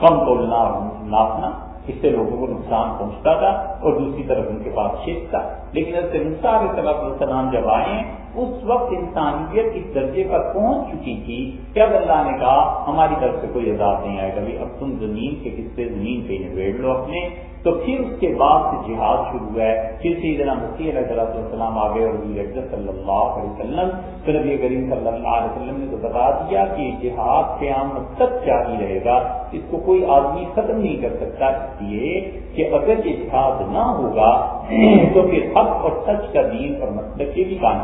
[SPEAKER 1] کم تولنا ناپنا۔ اس سے لوگوں کو نقصان پہنچتا تھا اور دوسری طرف ان کے پاس شیخ تھا۔ لیکن علیہ السلام جب آئے اس وقت انسانیت اس درجے پر پہنچ چکی تھی کہ اب اللہ نے کہا، ہماری طرف سے کوئی عذاب نہیں آئے گا اب تم زمین کے قصے زمین پہ نبیڑ لو اپنے۔ تو پھر اس کے بعد سے جہاد شروع ہے۔ پھر سیدنا مسیح علیہ السلام آگے اور صلی اللہ علیہ وسلم تو نبی کریم صلی اللہ علیہ وسلم نے تو بتا دیا کہ جہاد قیامت تک جاری رہے گا۔ اس کو کوئی آدمی ختم نہیں کر سکتا، اس لیے کہ اگر یہ جہاد نہ ہوگا، تو پھر حق اور سچ کا دین اور مطلب یہ بھی کام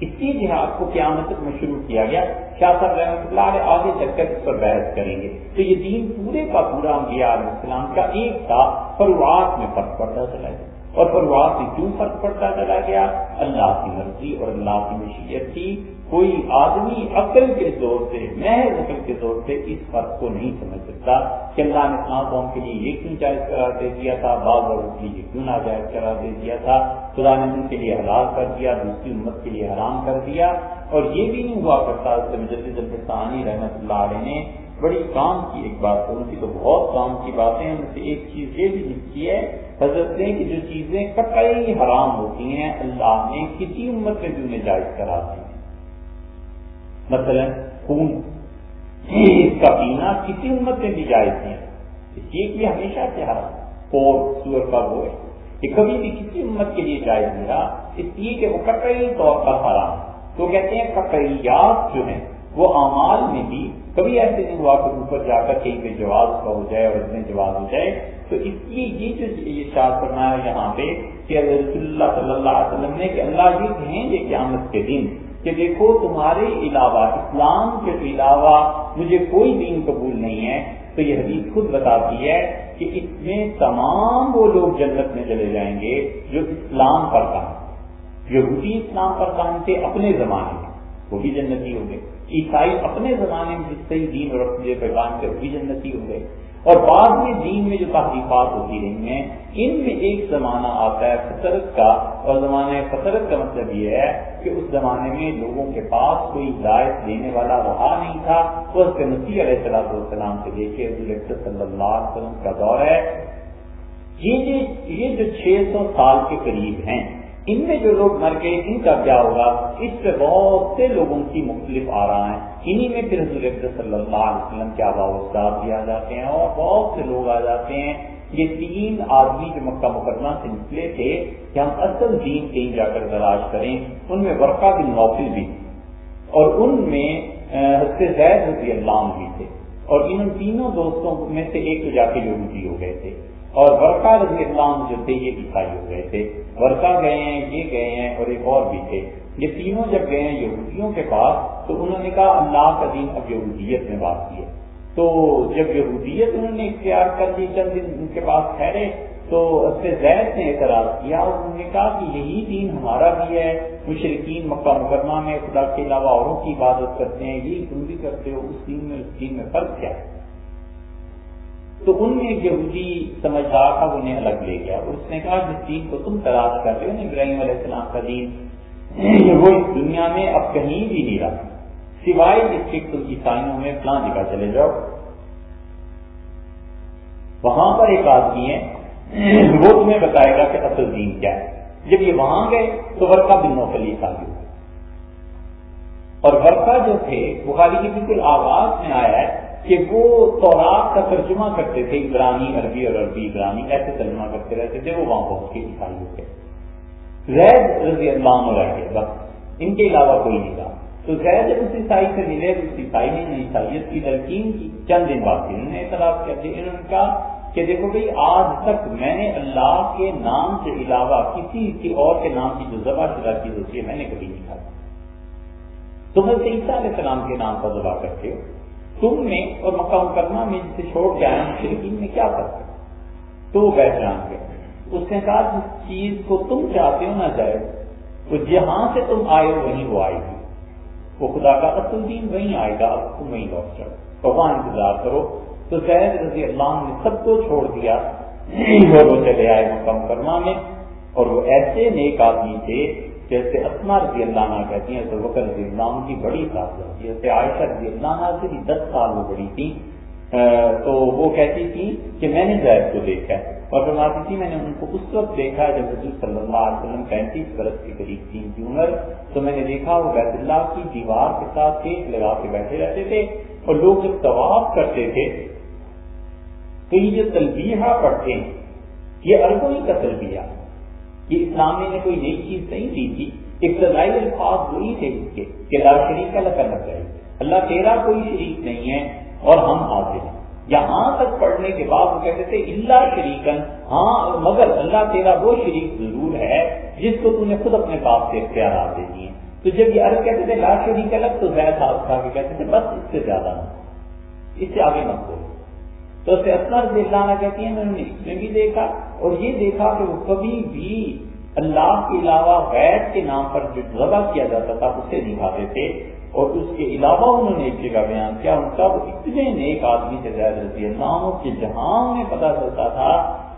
[SPEAKER 1] اسی جہاد کو قیامت میں شروع کیا گیا، شاہ صاحب رحمۃ اللہ علیہ آگے چل کر اس پر بحث کریں گے۔ تو یہ دین پورے کا پورا انبیاء علیہ السلام کا ایک تھا، فروعات میں فرق پڑتا چلا گیا۔ اور فروعات میں کیوں فرق پڑتا چلا گیا؟ اللہ کی مرضی اور اللہ کی مشیت تھی۔ کوئی آدمی عقل کے زور سے، محض عقل کے زور سے اس فرق کو نہیں سمجھ سکتا کہ اللہ نے اسلام قوم کے لیے یہ کیوں جائز قرار دے دیا تھا، بعض لوگوں کے لیے کیوں ناجائز قرار دے دیا تھا، خدا نے ان کے لیے حلال کر دیا، دوسری امت کے لیے حرام کر دیا۔ اور یہ بھی نہیں ہوا کرتا مجدد الفسانی رحمت اللہ علیہ نے بڑی کام کی ایک بات ان کی تو بہت کام کی باتیں، ان سے ایک چیز یہ بھی لکھی ہے، حضرت نے کہ جو چیزیں قطعی حرام ہوتی ہیں، اللہ نے کسی امت میں بھی انہیں جائز کرا دی مثلا خون۔ اس کا پینا کسی امت میں بھی جائز نہیں اس لیے کہ ہمیشہ سے حرام پور سور کا وہ یہ کبھی بھی کسی امت کے لیے جائز نہیں رہا۔ اس لیے کہ وہ قطعی طور پر حرام تو کہتے ہیں قطعیات جو ہیں، وہ اعمال میں بھی کبھی ایسے نہیں ہوا کہ اوپر جا کر کہیں پہ جواز کا ہو جائے اور اتنے جواز ہو جائے۔ تو اس لیے یہ جو یہ شاد کرنا ہے یہاں پہ کہ رسول اللہ صلی اللہ علیہ وسلم نے کہ اللہ یہ کہیں گے قیامت کے دن کہ دیکھو تمہارے علاوہ، اسلام کے علاوہ مجھے کوئی دین قبول نہیں ہے۔ تو یہ حدیث خود بتاتی ہے کہ اس میں تمام وہ لوگ جنت میں چلے جائیں گے جو اسلام پر کام یہودی اسلام پر کام تھے اپنے زمانے میں، وہ بھی جنتی ہو گئے عیسائی اپنے زمانے میں جس سے دین اور اپنے پیغام کے وہ بھی جنتی ہو گئے اور بعد میں دین میں جو تحریفات ہوتی رہی ہیں، ان میں ایک زمانہ آتا ہے فطرت کا، اور زمانہ فطرت کا مطلب یہ ہے کہ اس زمانے میں لوگوں کے پاس کوئی ہدایت دینے والا رہا نہیں تھا۔ وہ اس کے علیہ السلام السلام سے دیکھے صلی اللہ علیہ وسلم کا دور ہے۔ یہ جو چھ سو سال کے قریب ہیں ان میں جو لوگ مر گئے، ان کا کیا ہوگا؟ اس پہ بہت سے لوگوں کی مختلف آ رہا ہے انہی میں پھر حضور صلی اللہ علیہ وسلم کے آبا استاد بھی آ جاتے ہیں اور بہت سے لوگ آ جاتے ہیں۔ یہ تین آدمی جو مکہ مقدمہ سے نکلے تھے کہ ہم اصل دین کہیں جا کر تلاش کریں، ان میں ورقہ بن نوفل بھی اور ان میں زید رضی اللہ بھی تھے۔ اور ان تینوں دوستوں میں سے ایک جا کے یہودی ہو گئے تھے۔ اور ورقا رضی اللہ جو تھے، یہ عیسائی ہو گئے تھے۔ ورقا گئے ہیں، یہ گئے ہیں اور ایک اور بھی تھے۔ یہ تینوں جب گئے ہیں یہودیوں کے پاس، تو انہوں نے کہا، اللہ کا دین اب یہودیت میں بات کی ہے۔ تو جب یہودیت انہوں نے اختیار کر دی، چند دن ان کے پاس ٹھہرے، تو زید نے اعتراض کیا اور انہوں نے کہا کہ یہی دین ہمارا بھی ہے۔ مشرقین مکہ مکرمہ میں خدا کے علاوہ اوروں کی عبادت کرتے ہیں، یہی تم بھی کرتے ہو، اس دین میں، اس دین میں فرق کیا ہے؟ تو ان میں یہودی سمجھدار تھا، وہ انہیں الگ لے گیا۔ اور اس نے کہا، جس دین کو تم تلاش کر رہے ہو یعنی ابراہیم علیہ السلام کا دین وہ اس دنیا میں اب کہیں بھی نہیں رہا۔ سوائے اس کے تم عیسائیوں میں فلاں جگہ چلے جاؤ۔ وہاں پر ایک آدمی ہے، وہ تمہیں بتائے گا کہ اصل دین کیا ہے۔ جب یہ وہاں گئے، تو ورقہ بن نوفل عیسائی ہوئے اور ورقہ جو تھے، بخاری کی بالکل آواز میں آیا ہے کہ وہ تورات کا ترجمہ کرتے تھے، عبرانی عربی اور عربی عبرانی، ایسے ترجمہ کرتے رہتے تھے، وہ وہاں پہنچ کے عیسائی ہو گئے زید رضی اللہ عنہ رہ گئے بس۔ ان کے علاوہ کوئی نہیں تھا۔ تو زید جب اس عیسائی سے ملے تو اس عیسائی نے عیسائیت کی تلقین کی۔ چند دن بعد انہوں نے اعتراض کر دیا انہوں نے کہا کہ دیکھو بھائی، آج تک میں نے اللہ کے نام سے علاوہ کسی کی اور کے نام کی جو ذبح شدہ چیز ہوتی ہے، میں نے کبھی نہیں کھائی۔ تم عیسیٰ علیہ السلام کے نام پر ذبح کرتے ہو؟ تم میں اور مکہ مکرمہ میں جسے چھوڑ کے آئے مشرقین میں کیا کرتے تو وہ بیٹھ جان اس نے کہا، جس چیز کو تم چاہتے ہو نہ جائے تو جہاں سے تم آئے ہو، وہیں وہ آئے گی۔ وہ خدا کا اصل دین وہیں آئے گا، اب تم وہیں لوٹ جاؤ۔ تو انتظار کرو۔ تو زید رضی اللہ نے سب کو چھوڑ دیا۔ اور وہ چلے آئے مکہ مکرمہ میں، اور وہ ایسے نیک آدمی تھے جیسے اسما رضی اللہ عنہ کہتی ہیں تو وکر رضی اللہ عنہ کی بڑی صاحب جیسے عائشہ رضی اللہ عنہ سے بھی دس سال وہ بڑی تھی تو وہ کہتی تھی کہ میں نے زید کو دیکھا اور فرماتی تھی میں نے ان کو اس وقت دیکھا جب حضور صلی اللہ علیہ وسلم پینتیس برس کے قریب تھی ان کی عمر۔ تو میں نے دیکھا وہ بیت اللہ کی دیوار کے ساتھ کیک لگا کے بیٹھے رہتے تھے۔ اور لوگ جب طواف کرتے تھے، تو یہ جو تلبیہ پڑھتے ہیں، یہ اربوں ہی کا تلبیہ یہ اسلام نے کوئی نئی چیز نہیں دی تھی، ابتدائی الفاظ وہی تھے اس کے کہ لا شریک اللہ کرنا چاہیے اللہ تیرا کوئی شریک نہیں ہے اور ہم حاضر ہیں۔ یہاں تک پڑھنے کے بعد وہ کہتے تھے اللہ شریکن ہاں مگر اللہ تیرا وہ شریک ضرور ہے جس کو تم نے خود اپنے باپ سے اختیارات دے دیے تو جب یہ عرض کہتے تھے لا شریک الگ تو زیادہ ہاتھ کھا کہتے تھے، بس اس سے زیادہ نہ۔ اس سے آگے مت بولو۔ تو رضی اللہ کہتی ہیں میں نے اس میں بھی دیکھا اور یہ دیکھا کہ وہ کبھی بھی اللہ کے علاوہ غیر کے نام پر جو ذبح کیا جاتا تھا اسے دکھاتے تھے اور اس کے علاوہ انہوں نے ایک جگہ بیان کیا، ان کا وہ اتنے نیک آدمی سے زیادہ رضی اللہ عنہ کہ جہاں انہیں پتا چلتا تھا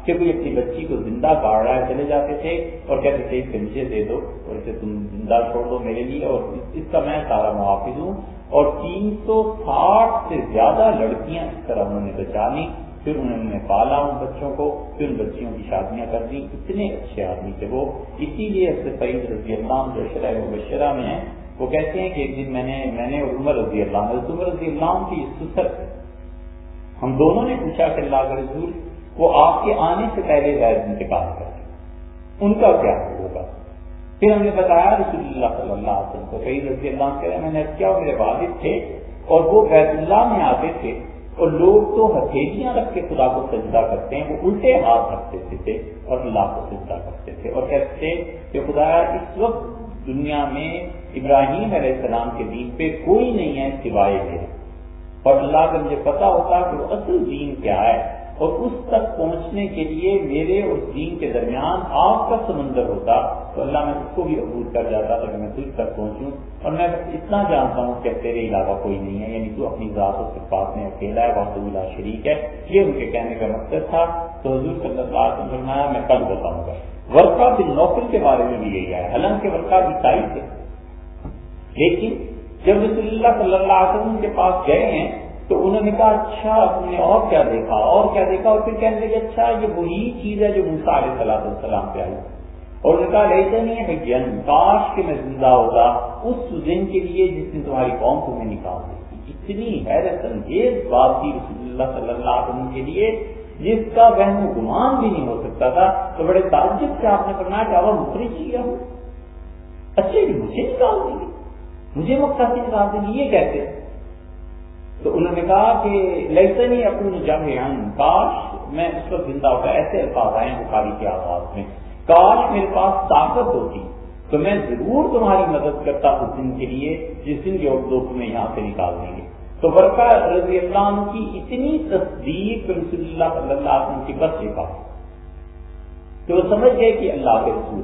[SPEAKER 1] کہ کوئی اپنی بچی کو زندہ کاٹ رہا ہے چلے جاتے تھے اور کہتے تھے، اس نیچے دے دو اور اسے تم زندہ چھوڑ دو میرے لیے اور اس کا میں سارا محافظ ہوں اور تین سو ساٹھ سے زیادہ لڑکیاں اس طرح انہوں نے بچا لی، پھر انہوں نے پالا ان بچوں کو، پھر ان بچیوں کی شادیاں کر دی اتنے اچھے آدمی تھے وہ۔ اسی لیے سعید رضی اللہ جو شرح مبشرہ میں ہیں۔ وہ کہتے ہیں کہ ایک دن میں نے میں نے عمر رضی اللہ عمر رضی اللہ کی سسر ہم دونوں نے پوچھا کہ اللہ کا رسول، وہ آپ کے آنے سے پہلے غیر انتقال کر ان کا کیا ہوگا؟ پھر ہم نے بتایا رسول اللہ صلی اللہ علیہ وسلم کو سعید رضی اللہ کہہ رہے میں نے کیا میرے والد تھے اور وہ بیت اللہ میں آتے تھے اور لوگ تو ہتھیلیاں رکھ کے خدا کو سجدہ کرتے ہیں، وہ الٹے ہاتھ رکھتے تھے اور اللہ کو سجدہ کرتے تھے اور کہتے کہ خدا اس وقت دنیا میں ابراہیم علیہ السلام کے دین پہ کوئی نہیں ہے سوائے میرے۔ اور اللہ کا مجھے پتا ہوتا کہ وہ اصل دین کیا ہے۔ اور اس تک پہنچنے کے لیے میرے اور دین کے درمیان آپ کا سمندر ہوتا تو اللہ میں اس کو بھی عبور کر جاتا تھا کہ میں تجھ تک پہنچوں اور میں اتنا جانتا ہوں کہ تیرے علاوہ کوئی نہیں ہے یعنی تو اپنی ذات و صفات میں اکیلا ہے بہت اللہ شریک ہے۔ یہ ان کے کہنے کا مقصد تھا۔ تو حضور صلی اللہ علیہ وسلم میں کل بتاؤں گا۔ ورقہ بن نوکل کے بارے میں بھی یہی ہے حالانکہ ورقہ عیسائی تھے۔ لیکن جب رسول اللہ صلی اللہ علیہ وسلم کے پاس گئے ہیں تو انہوں نے کہا اچھا تم نے اور کیا دیکھا، اور کیا دیکھا؟ اور پھر کہنے لگے اچھا یہ وہی چیز ہے جو موسا علیہ صلاح السلام پہ آئی. اور ان کا ایسا نہیں ہے جن کاش کے میں زندہ ہوگا اس دن کے لیے جس نے تمہاری قوم کو میں نکال دی اتنی حیرت انگیز بات تھی رسول اللہ صلی اللہ علیہ وسلم کے لیے، جس کا وہم و گمان بھی نہیں ہو سکتا تھا۔ تو بڑے تعجب سے آپ نے کرنا کہ اب مخرج کیا ہوں؟ اچھا جی مجھے نکال دیں گے۔ مجھے مکہ نکال دیں گے، یہ کہتے ہیں۔ تو انہوں نے کہا کہ لگتا نہیں اپنی جب کاش میں اس وقت زندہ ہوگا ایسے الفاظ آئے بخاری کے آواز میں، کاش میرے پاس طاقت ہوتی تو میں ضرور تمہاری مدد کرتا اس دن کے لیے، جس دن کے دو تمہیں یہاں سے نکال دیں گے۔ تو برقع رضی اللہ عنہ کی اتنی تصدیق رسول اللہ صلی اللہ علیہ وسلم کی بس یہ بات کہ وہ سمجھ گئے کہ اللہ کے رسول۔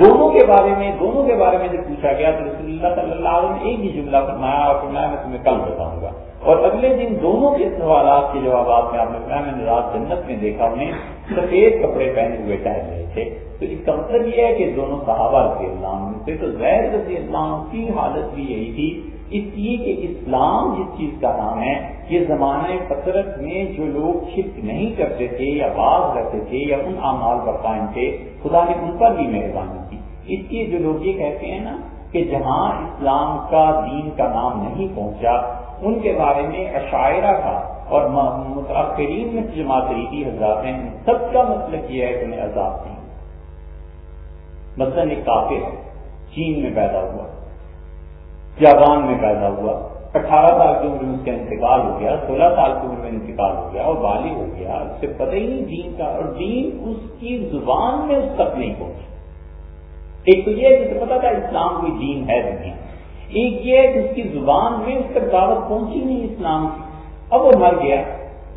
[SPEAKER 1] دونوں کے بارے میں، دونوں کے بارے میں جب پوچھا گیا تو رسول اللہ صلی اللہ علیہ وسلم نے ایک ہی جملہ فرمایا اور فرمایا، میں تمہیں کل بتاؤں گا۔ اور اگلے دن دونوں کے سوالات کے جوابات میں آپ نے میں نے رات جنت میں دیکھا انہیں سفید کپڑے پہنے ہوئے ٹہل رہے تھے۔ تو اس کا مطلب یہ ہے کہ دونوں صحابہ رضی اللہ عنہ تھے تو زیر رضی اللہ عنہ کی حالت بھی یہی تھی۔ اس لیے کہ اسلام جس چیز کا نام ہے، یہ زمانہ فطرت میں جو لوگ شرک نہیں کرتے تھے یا باز رہتے تھے یا ان اعمال پر قائم تھے، خدا نے ان پر بھی مہربانی کی۔ اس لیے جو لوگ یہ کہتے ہیں نا کہ جہاں اسلام کا دین کا نام نہیں پہنچا، ان کے بارے میں عشاعرہ کا اور متاثرین میں جماعت ریتی حضرات ہیں سب کا مطلب یہ ہے کہ انہیں عذاب نہیں مثلاً ایک کافر چین میں پیدا ہوا، جاپان میں پیدا ہوا، اٹھارہ سال کی عمر میں اس کا انتقال ہو گیا، سولہ سال کی عمر میں انتقال ہو گیا اور بالی ہو گیا، اس سے پتہ ہی نہیں دین کا، اور دین اس کی زبان میں اس تک نہیں پہنچی ایک تو یہ جسے پتا تھا اسلام کوئی دین ہے دنیا ایک یہ ہے کہ اس کی زبان میں اس تک دعوت پہنچی نہیں اسلام کی۔ اب وہ مر گیا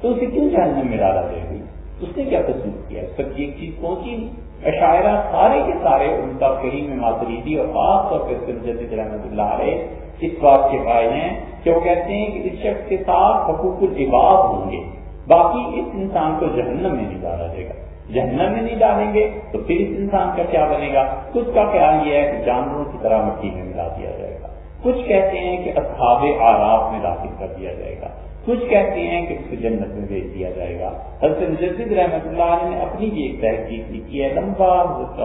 [SPEAKER 1] تو اسے کیوں جہنم میں ڈالا جائے گی اس نے کیا تصویر کیا؟ اس تک ایک چیز پہنچی نہیں۔ اشاعرہ سارے کے سارے، ان کا کریم ماتریدی اور خاص طور پہ جدید رحمۃ اللہ علیہ، اس بات کے قائل ہیں کہ وہ کہتے ہیں کہ اس شخص کے ساتھ حقوق العباد ہوں گے، باقی اس انسان کو جہنم میں نہیں ڈالا جائے گا۔ جہنم میں نہیں ڈالیں گے تو پھر اس انسان کا کیا بنے گا؟ کچھ کا خیال یہ ہے کہ جانوروں کی طرح مٹی میں ملا دیا جائے گا۔ کچھ کہتے ہیں کہ اصحاب آراف میں داخل کر دیا جائے گا۔ کچھ کہتے ہیں کہ اس کو جنت میں بھیج دیا جائے گا۔ حضرت مجدد رحمۃ اللہ علیہ نے اپنی بھی ایک تحقیق لکھی ہے، لمبا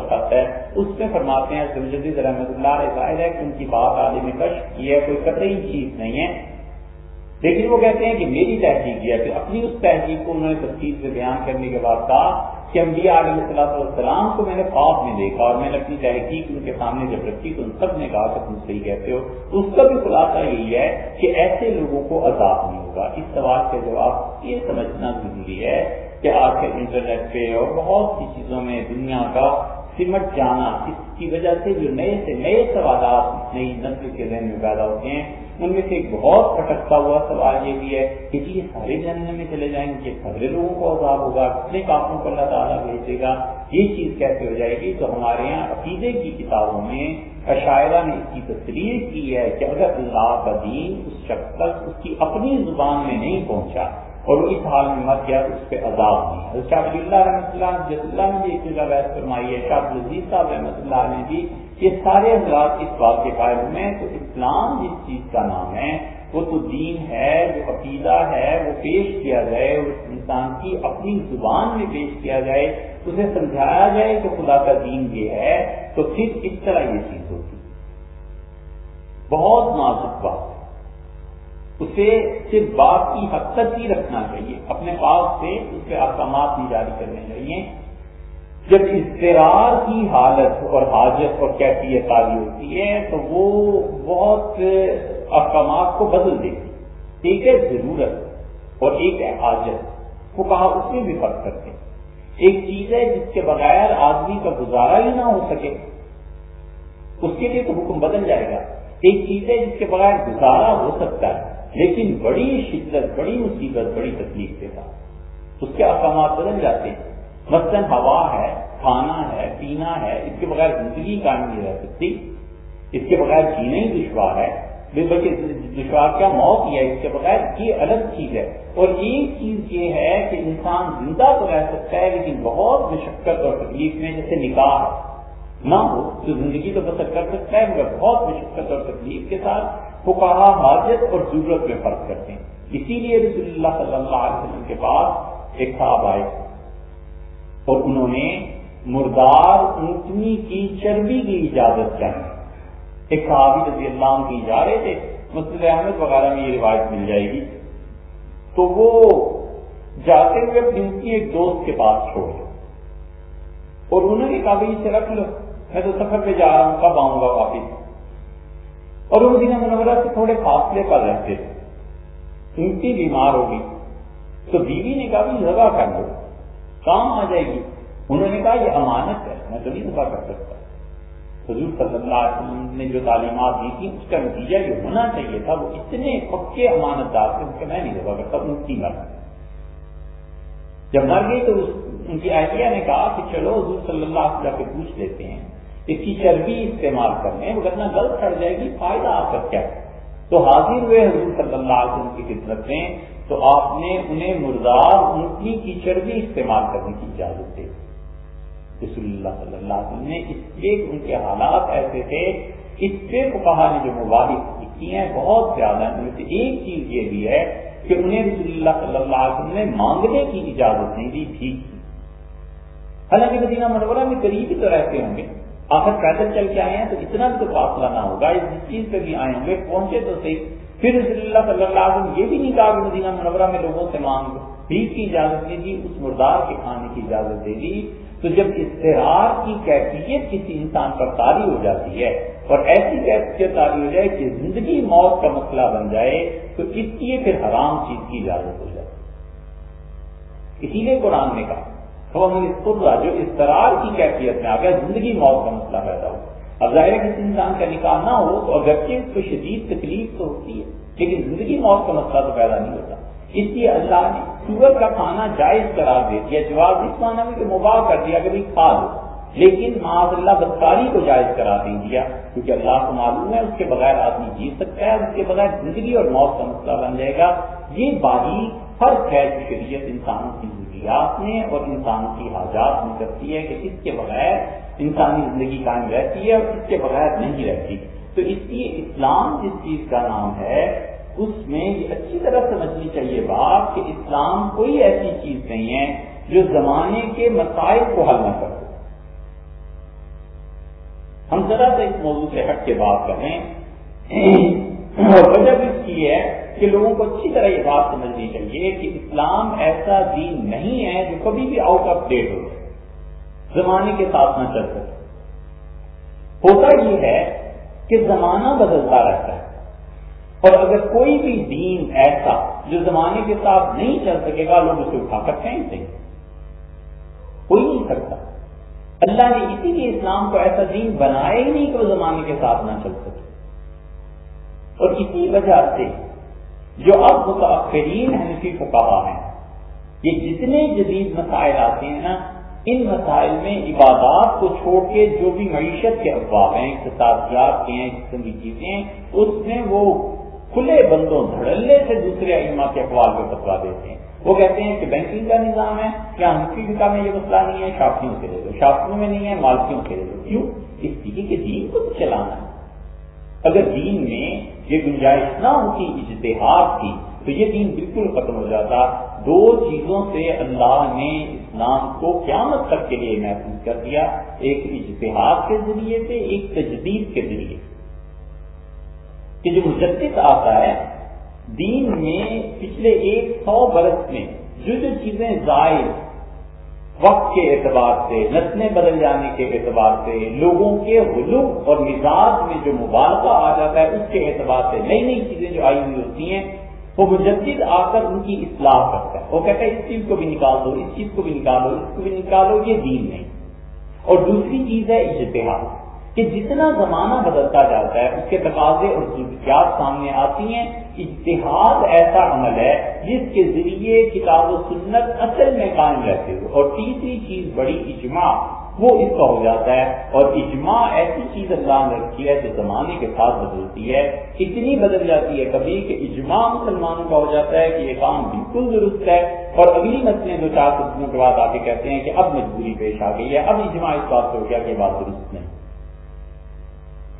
[SPEAKER 1] خط ہے۔ اس میں فرماتے ہیں، حضرت مجدد رحمۃ اللہ علیہ ظاہر ہے کہ ان کی بات عالم کش کی ہے، کوئی قطعی چیز نہیں ہے۔ لیکن وہ کہتے ہیں کہ میری تحقیق ہے کہ اپنی اس تحقیق کو انہوں نے تفصیل سے بیان کرنے کے بعد کہا کہ انبیاء علیہ صلاح والسلام کو میں نے خواب میں دیکھا اور میں نے اپنی تحقیق ان کے سامنے جب رکھی تو ان سب نے کہا کہ تم صحیح کہتے ہو۔ اس کا بھی خلاصہ یہی ہے کہ ایسے لوگوں کو عذاب نہیں ہوگا۔ اس سوال کا جواب یہ سمجھنا ضروری ہے کہ آج کل انٹرنیٹ پہ اور بہت سی چیزوں میں دنیا کا سمٹ جانا۔ اس کی وجہ سے جو نئے سے نئے سوالات نئی نسل کے ذہن میں پیدا ہوتے ہیں۔ ان میں سے ایک بہت اٹکتا ہوا سوال یہ بھی ہے کہ جی یہ سارے جاننے میں چلے جائیں گے سارے لوگوں کو عذاب ہوگا، کتنے کافروں کو اللہ تعالیٰ بھیجے گا؟ یہ چیز کیسے ہو جائے گی؟ تو ہمارے یہاں عقیدے کی کتابوں میں عشاعرہ نے اس کی تصریح کی ہے کہ اگر اللہ کا دین اس شخص تک اس کی اپنی زبان میں نہیں پہنچا اور وہ اس حال میں مر گیا، اس پہ عذاب نہیں ہے۔ شاہ ولی اللہ رحمۃ اللہ جس اللہ نے بھی ایک جگہ بحث فرمائی ہے شاہ عزیز صاحب رحمۃ اللہ نے بھی یہ سارے حضرات اس بات کے قائم میں تو اسلام جس چیز کا نام ہے، وہ تو دین ہے جو عقیدہ ہے، وہ پیش کیا جائے اس انسان کی اپنی زبان میں پیش کیا جائے، اسے سمجھایا جائے کہ خدا کا دین یہ ہے، تو پھر اس طرح یہ چیز ہوتی۔ بہت نازک بات۔ اسے صرف بات کی حد تک ہی رکھنا چاہیے۔ اپنے پاس سے اس کے احکامات نہیں جاری کرنے چاہیے۔ جب اضطرار کی حالت اور حاجت اور کیفیت آگے ہوتی ہے تو وہ بہت احکامات کو بدل دیتی ایک ہے ضرورت اور ایک ہے حاجت۔ وہ کہا اس میں بھی فرق کرتے ایک چیز ہے جس کے بغیر آدمی کا گزارا ہی نہ ہو سکے۔ اس کے لیے تو حکم بدل جائے گا۔ ایک چیز ہے جس کے بغیر گزارا ہو سکتا ہے۔ لیکن بڑی شدت، بڑی مصیبت، بڑی تکلیف کے ساتھ۔ اس کے احکامات بدل جاتے ہیں۔ مثلاً ہوا ہے، کھانا ہے، پینا ہے، اس کے بغیر زندگی قائم نہیں رہ سکتی۔ اس کے بغیر جینا ہی دشوار ہے۔ بلکہ دشوار کیا موت ہی ہے۔ اس کے بغیر یہ الگ چیز ہے۔ اور ایک چیز یہ ہے کہ انسان زندہ تو رہ سکتا ہے، لیکن بہت مشقت اور تکلیف میں، جیسے نکاح نہ ہو تو زندگی تو بسر کر سکتا ہے، مگر بہت مشقت اور تکلیف کے ساتھ وہ حاجت اور ضرورت میں فرق کرتے ہیں۔ اسی لیے رسول اللہ صلی اللہ علیہ وسلم کے پاس ایک صاحب آئے اور انہوں نے مردار اونٹنی کی چربی کی اجازت چاہیے ایک صحابی رضی اللہ عنہ کی جا رہے تھے مسلم احمد وغیرہ میں یہ روایت مل جائے گی۔ تو وہ جاتے ہوئے اپنی ایک دوست کے پاس چھوڑ اور انہوں نے کہا بھائی اسے رکھ لو، میں تو سفر پہ جا رہا ہوں، کب آؤں گا واپس؟ اور وہ مدینہ منورہ سے تھوڑے فاصلے پر رہتے تھے۔ اونٹی بیمار ہوگی۔ تو بیوی نے کہا بھی ذبح کر دو۔ کام آ جائے گی۔ انہوں نے کہا یہ امانت ہے، میں تو نہیں ذبح کر سکتا۔ حضور صلی اللہ علیہ وسلم نے جو تعلیمات دی تھی اس کا نتیجہ یہ ہونا چاہیے تھا، وہ اتنے پکے امانت دار تھے کہ میں نہیں ذبح کرتا اونٹی مر جب مر گئی تو ان کی اہلیہ نے کہا کہ چلو حضور صلی اللہ علیہ وسلم کے پوچھ لیتے ہیں۔ اس کی چربی استعمال کرنے وہ غلط کر جائے گی، فائدہ آپ کا کیا؟ تو حاضر ہوئے حضور صلی اللہ علیہ وسلم کی خدمت میں، تو آپ نے انہیں مردار، اونٹنی کی چربی استعمال کرنے کی اجازت دے رسول اللہ صلی اللہ علیہ وسلم نے اس لیے ان کے حالات ایسے تھے، اس پہ کہا نے جو مبارک کی ہیں، بہت زیادہ ان سے ایک چیز یہ بھی ہے کہ انہیں رسول اللہ صلی اللہ علیہ وسلم نے مانگنے کی اجازت نہیں دی تھی حالانکہ مدینہ منورہ میں قریب ہی تو رہتے ہوں گے۔ آخر پیدل چل کے آئے ہیں تو اتنا بھی تو فاصلہ نہ ہوگا جس چیز پہ بھی آئے ہوں گے، پہنچے تو صحیح۔ پھر رسول اللہ صلی اللہ علیہ وسلم یہ بھی نہیں کہا کہ مدینہ منورہ میں لوگوں سے مانگ بیس کی اجازت دے دی، اس مردار کے کھانے کی اجازت دے دی۔ تو جب استرار کی کیفیت کسی انسان پر تاری ہو جاتی ہے اور ایسی کیفیت تاری ہو جائے کہ زندگی موت کا مسئلہ بن جائے، تو اس لیے پھر حرام چیز کی اجازت ہو جائے اسی لیے قرآن نے کہا جو استرار کی کیفیت میں آ گیا زندگی موت کا مسئلہ پیدا ہو اب ظاہر ہے کسی انسان کا نکاح نہ ہو تو اگرچہ اس کو شدید تکلیف تو ہوتی ہے، لیکن زندگی موت کا مسئلہ تو پیدا نہیں ہوتا۔ اس لیے اللہ نے سورت کا کھانا جائز قرار دے دیا جواب اس معنی میں کہ مباح کر دیا کہ کھا دو لیکن معاذ اللہ بدکاری کو جائز قرار دے دیا، کیونکہ اللہ کو معلوم ہے اس کے بغیر آدمی جی سکتا ہے اس کے بغیر زندگی اور موت کا مسئلہ بن جائے گا۔ یہ باہی ہر خیر شریعت انسانوں کی ضروریات میں اور انسان کی حاجات میں کرتی ہے کہ اس کے بغیر انسانی زندگی قائم رہتی ہے اور اس کے بغیر نہیں رہتی۔ تو اس لیے اسلام جس چیز کا نام ہے، اس میں یہ اچھی طرح سمجھنی چاہیے بات کہ اسلام کوئی ایسی چیز نہیں ہے جو زمانے کے مسائل کو حل نہ کر ہم ذرا سا اس موضوع سے ہٹ کے بات کریں وجہ اس کی ہے؟ کہ لوگوں کو اچھی طرح یہ بات سمجھنی چاہیے کہ اسلام ایسا دین نہیں ہے جو کبھی بھی آؤٹ آف ڈیٹ ہو زمانے کے ساتھ نہ چل سکے۔ ہوتا یہ ہے کہ زمانہ بدلتا رہتا ہے۔ اور اگر کوئی بھی دین ایسا جو زمانے کے ساتھ نہیں چل سکے گا، لوگ اسے اٹھا کر پھینک دیں کوئی نہیں سکتا اللہ نے اسی لیے اسلام کو ایسا دین بنایا ہی نہیں کہ وہ زمانے کے ساتھ نہ چل سکے۔ اور اسی وجہ سے جو اب متاثرین حنفی کو کہا ہے یہ جتنے جدید مسائل آتے ہیں نا، ان مسائل میں عبادات کو چھوڑ کے جو بھی معیشت کے افواہ ہیں اقتصادیات کے ہیں قسم کی چیزیں اس میں وہ کھلے بندوں دھڑلے سے دوسرے علما کے افواہ کو فتوا دیتے ہیں۔ وہ کہتے ہیں کہ بینکنگ کا نظام ہے کیا ہنفی فکا میں یہ مسئلہ نہیں ہے شاپیوں سے لے دو شاپیوں میں نہیں ہے، مالکیوں سے لے دو کیوں؟ اس طریقے کے دین کو چلانا ہے۔ اگر دین میں یہ گنجائش نہ ہوتی اجتہاد کی، تو یہ دین بالکل ختم ہو جاتا۔ دو چیزوں سے اللہ نے اسلام کو قیامت تک کے لیے محفوظ کر دیا۔ ایک اجتہاد کے ذریعے سے، ایک تجدید کے ذریعے کہ جو مجدد آتا ہے، دین میں پچھلے ایک سو برس میں جو جو چیزیں ظاہر وقت کے اعتبار سے، نسلیں بدل جانے کے اعتبار سے، لوگوں کے غلوب اور مزاج میں جو مبالغہ آ جاتا ہے، اس کے اعتبار سے نئی نئی چیزیں جو آئی ہوئی ہوتی ہیں، وہ مجدد آ کر ان کی اصلاح کرتا ہے۔ وہ کہتا ہے، اس چیز کو بھی نکال دو اس چیز کو بھی نکالو، اس کو بھی نکالو، یہ دین نہیں۔ اور دوسری چیز ہے اجتہاد، کہ جتنا زمانہ بدلتا جاتا ہے، اس کے تقاضے اور ضروریات سامنے آتی ہیں اتحاد ایسا عمل ہے جس کے ذریعے کتاب و سنت اصل میں قائم رہتے ہوئے، اور تیسری چیز بڑی اجماع، وہ اس کا ہو جاتا ہے۔ اور اجماع ایسی چیز اللہ نے رکھی ہے جو زمانے کے ساتھ بدلتی ہے، اتنی بدل جاتی ہے کبھی کہ اجماع مسلمانوں کا ہو جاتا ہے کہ یہ کام بالکل درست ہے۔ اور اگلی نسلیں دو چار قسموں کے بعد آ کے کہتے ہیں کہ اب مجبوری پیش آ گئی ہے، اب اجماع اس بات سے ہو گیا کہ یہ بات درست نہیں۔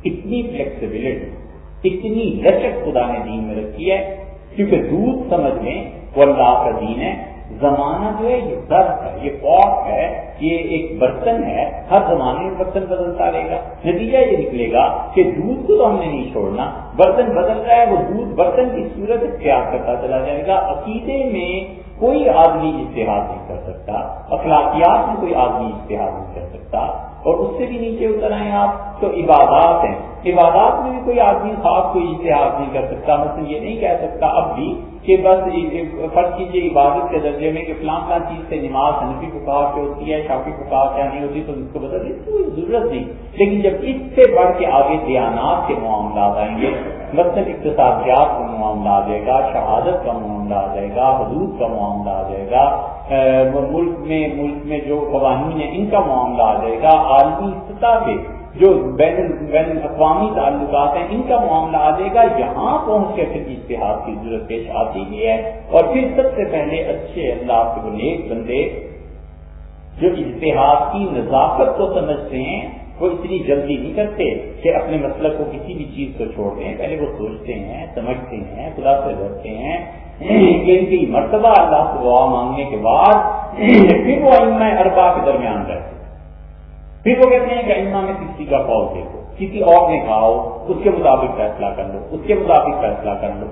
[SPEAKER 1] اتنی فلیکسیبلٹی اتنی لچک خدا نے دین میں رکھی ہے کیونکہ دودھ سمجھ میں وہ اللہ کا دین ہے، زمانہ جو ہے یہ ضرب ہے، یہ پاٹ ہے، یہ ایک برتن ہے، ہر زمانے میں برتن بدلتا رہے گا۔ نتیجہ یہ نکلے گا کہ دودھ کو تو ہم نے نہیں چھوڑنا، برتن بدل رہا ہے، وہ دودھ برتن کی صورت اختیار کرتا چلا جائے گا؟ عقیدے میں کوئی آدمی اشتہار نہیں کر سکتا، اخلاقیات میں کوئی آدمی اشتہار نہیں کر سکتا۔ اور اس سے بھی نیچے اتر آئے آپ، تو عبادات ہیں۔ عبادات میں بھی کوئی آدمی خاص کوئی اشتہار نہیں کر سکتا، مثلا یہ نہیں کہہ سکتا، اب بھی کہ بس فرض کیجیے عبادت کے درجے میں کہ فلاں فلاں چیز سے نماز حنفی کو کہا ہوتی ہے شافی کو کہا کیا نہیں ہوتی، تو اس کو بدل کوئی ضرورت نہیں۔ لیکن جب اس سے بڑھ کے آگے دیانات کے معاملات آئیں گے، مثلاً اقتصادیات کا معاملہ آ جائے گا، شہادت کا معاملہ آ جائے گا، حدود کا معاملہ آ جائے گا ملک میں ملک میں جو قوانین ہیں، ان کا معاملہ آ جائے گا، عالمی سطح پہ۔ جو بین بین الاقوامی تعلقات ہیں، ان کا معاملہ آ جائے گا، یہاں پہنچ کے پھر اشتہار کی ضرورت پیش آتی بھی ہے۔ اور پھر سب سے پہلے اچھے اللہ کے وہ نیک بندے جو اشتہار کی نزاکت کو سمجھتے ہیں، وہ اتنی جلدی نہیں کرتے کہ اپنے مسئلہ کو کسی بھی چیز کو چھوڑ دیں۔ پہلے وہ سوچتے ہیں، سمجھتے ہیں، خدا سے ڈرتے ہیں ان کی مرتبہ اللہ سے دعا مانگنے کے بعد پھر وہ علم اربا کے درمیان رہتے پھر وہ کہتے ہیں کہ ائمہ میں کسی کا قول دیکھو، کسی اور نے کہا ہو، اس کے مطابق فیصلہ کر لو، اس کے مطابق فیصلہ کر لو۔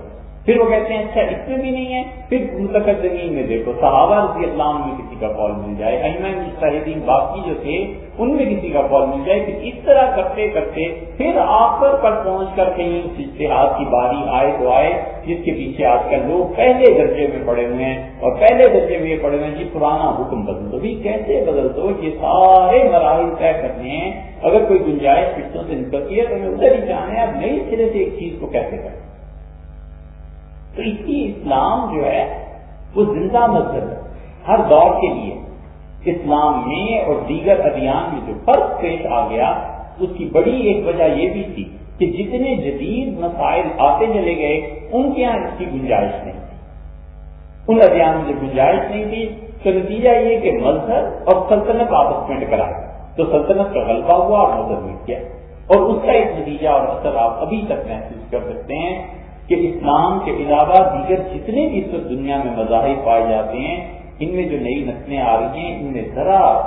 [SPEAKER 1] پھر وہ کہتے ہیں اچھا اس میں بھی نہیں ہے۔ پھر متقد زمین میں دیکھو، صحابہ رضی اللہ عنہ میں کسی کا فال مل جائے احمد مستحدین باقی جو تھے، ان میں کسی کا فال مل جائے۔ پھر اس طرح کرتے کرتے پھر آخر پر پہنچ کر کہیں اس اشتہاد کی باری آئے تو آئے، جس کے پیچھے آج کل لوگ پہلے درجے میں پڑے ہوئے ہیں اور پہلے درجے میں یہ پڑے ہوئے ہیں۔ جی پرانا حکم بدل دو۔ بھی کیسے بدل دو؟ یہ سارے مراحل طے کرنے ہیں۔ اگر کوئی گنجائش پچھوں سے نکلتی ہے تو ہمیں ادھر ہی جانے اب نئی سرے سے ایک چیز کو کیسے کریں؟ تو اس کی اسلام جو ہے، وہ زندہ مذہب ہے، ہر دور کے لیے۔ اسلام میں اور دیگر ادیان میں جو فرق پیش آ گیا، اس کی بڑی ایک وجہ یہ بھی تھی کہ جتنے جدید مسائل آتے چلے گئے، ان کے یہاں اس کی گنجائش نہیں تھی۔ ان ادیان میں جو گنجائش نہیں تھی، تو نتیجہ یہ کہ مذہب اور سلطنت آپس میں ٹکرا۔ تو سلطنت کا غلبہ ہوا اور مذہب مٹ گیا۔ اور اس کا ایک نتیجہ اور اثر آپ ابھی تک محسوس کر سکتے ہیں۔ کہ اسلام کے علاوہ دیگر جتنے بھی اس وقت دنیا میں مذاہب پائے جاتے ہیں، ان میں جو نئی نسلیں آ رہی ہیں، ان میں ذرا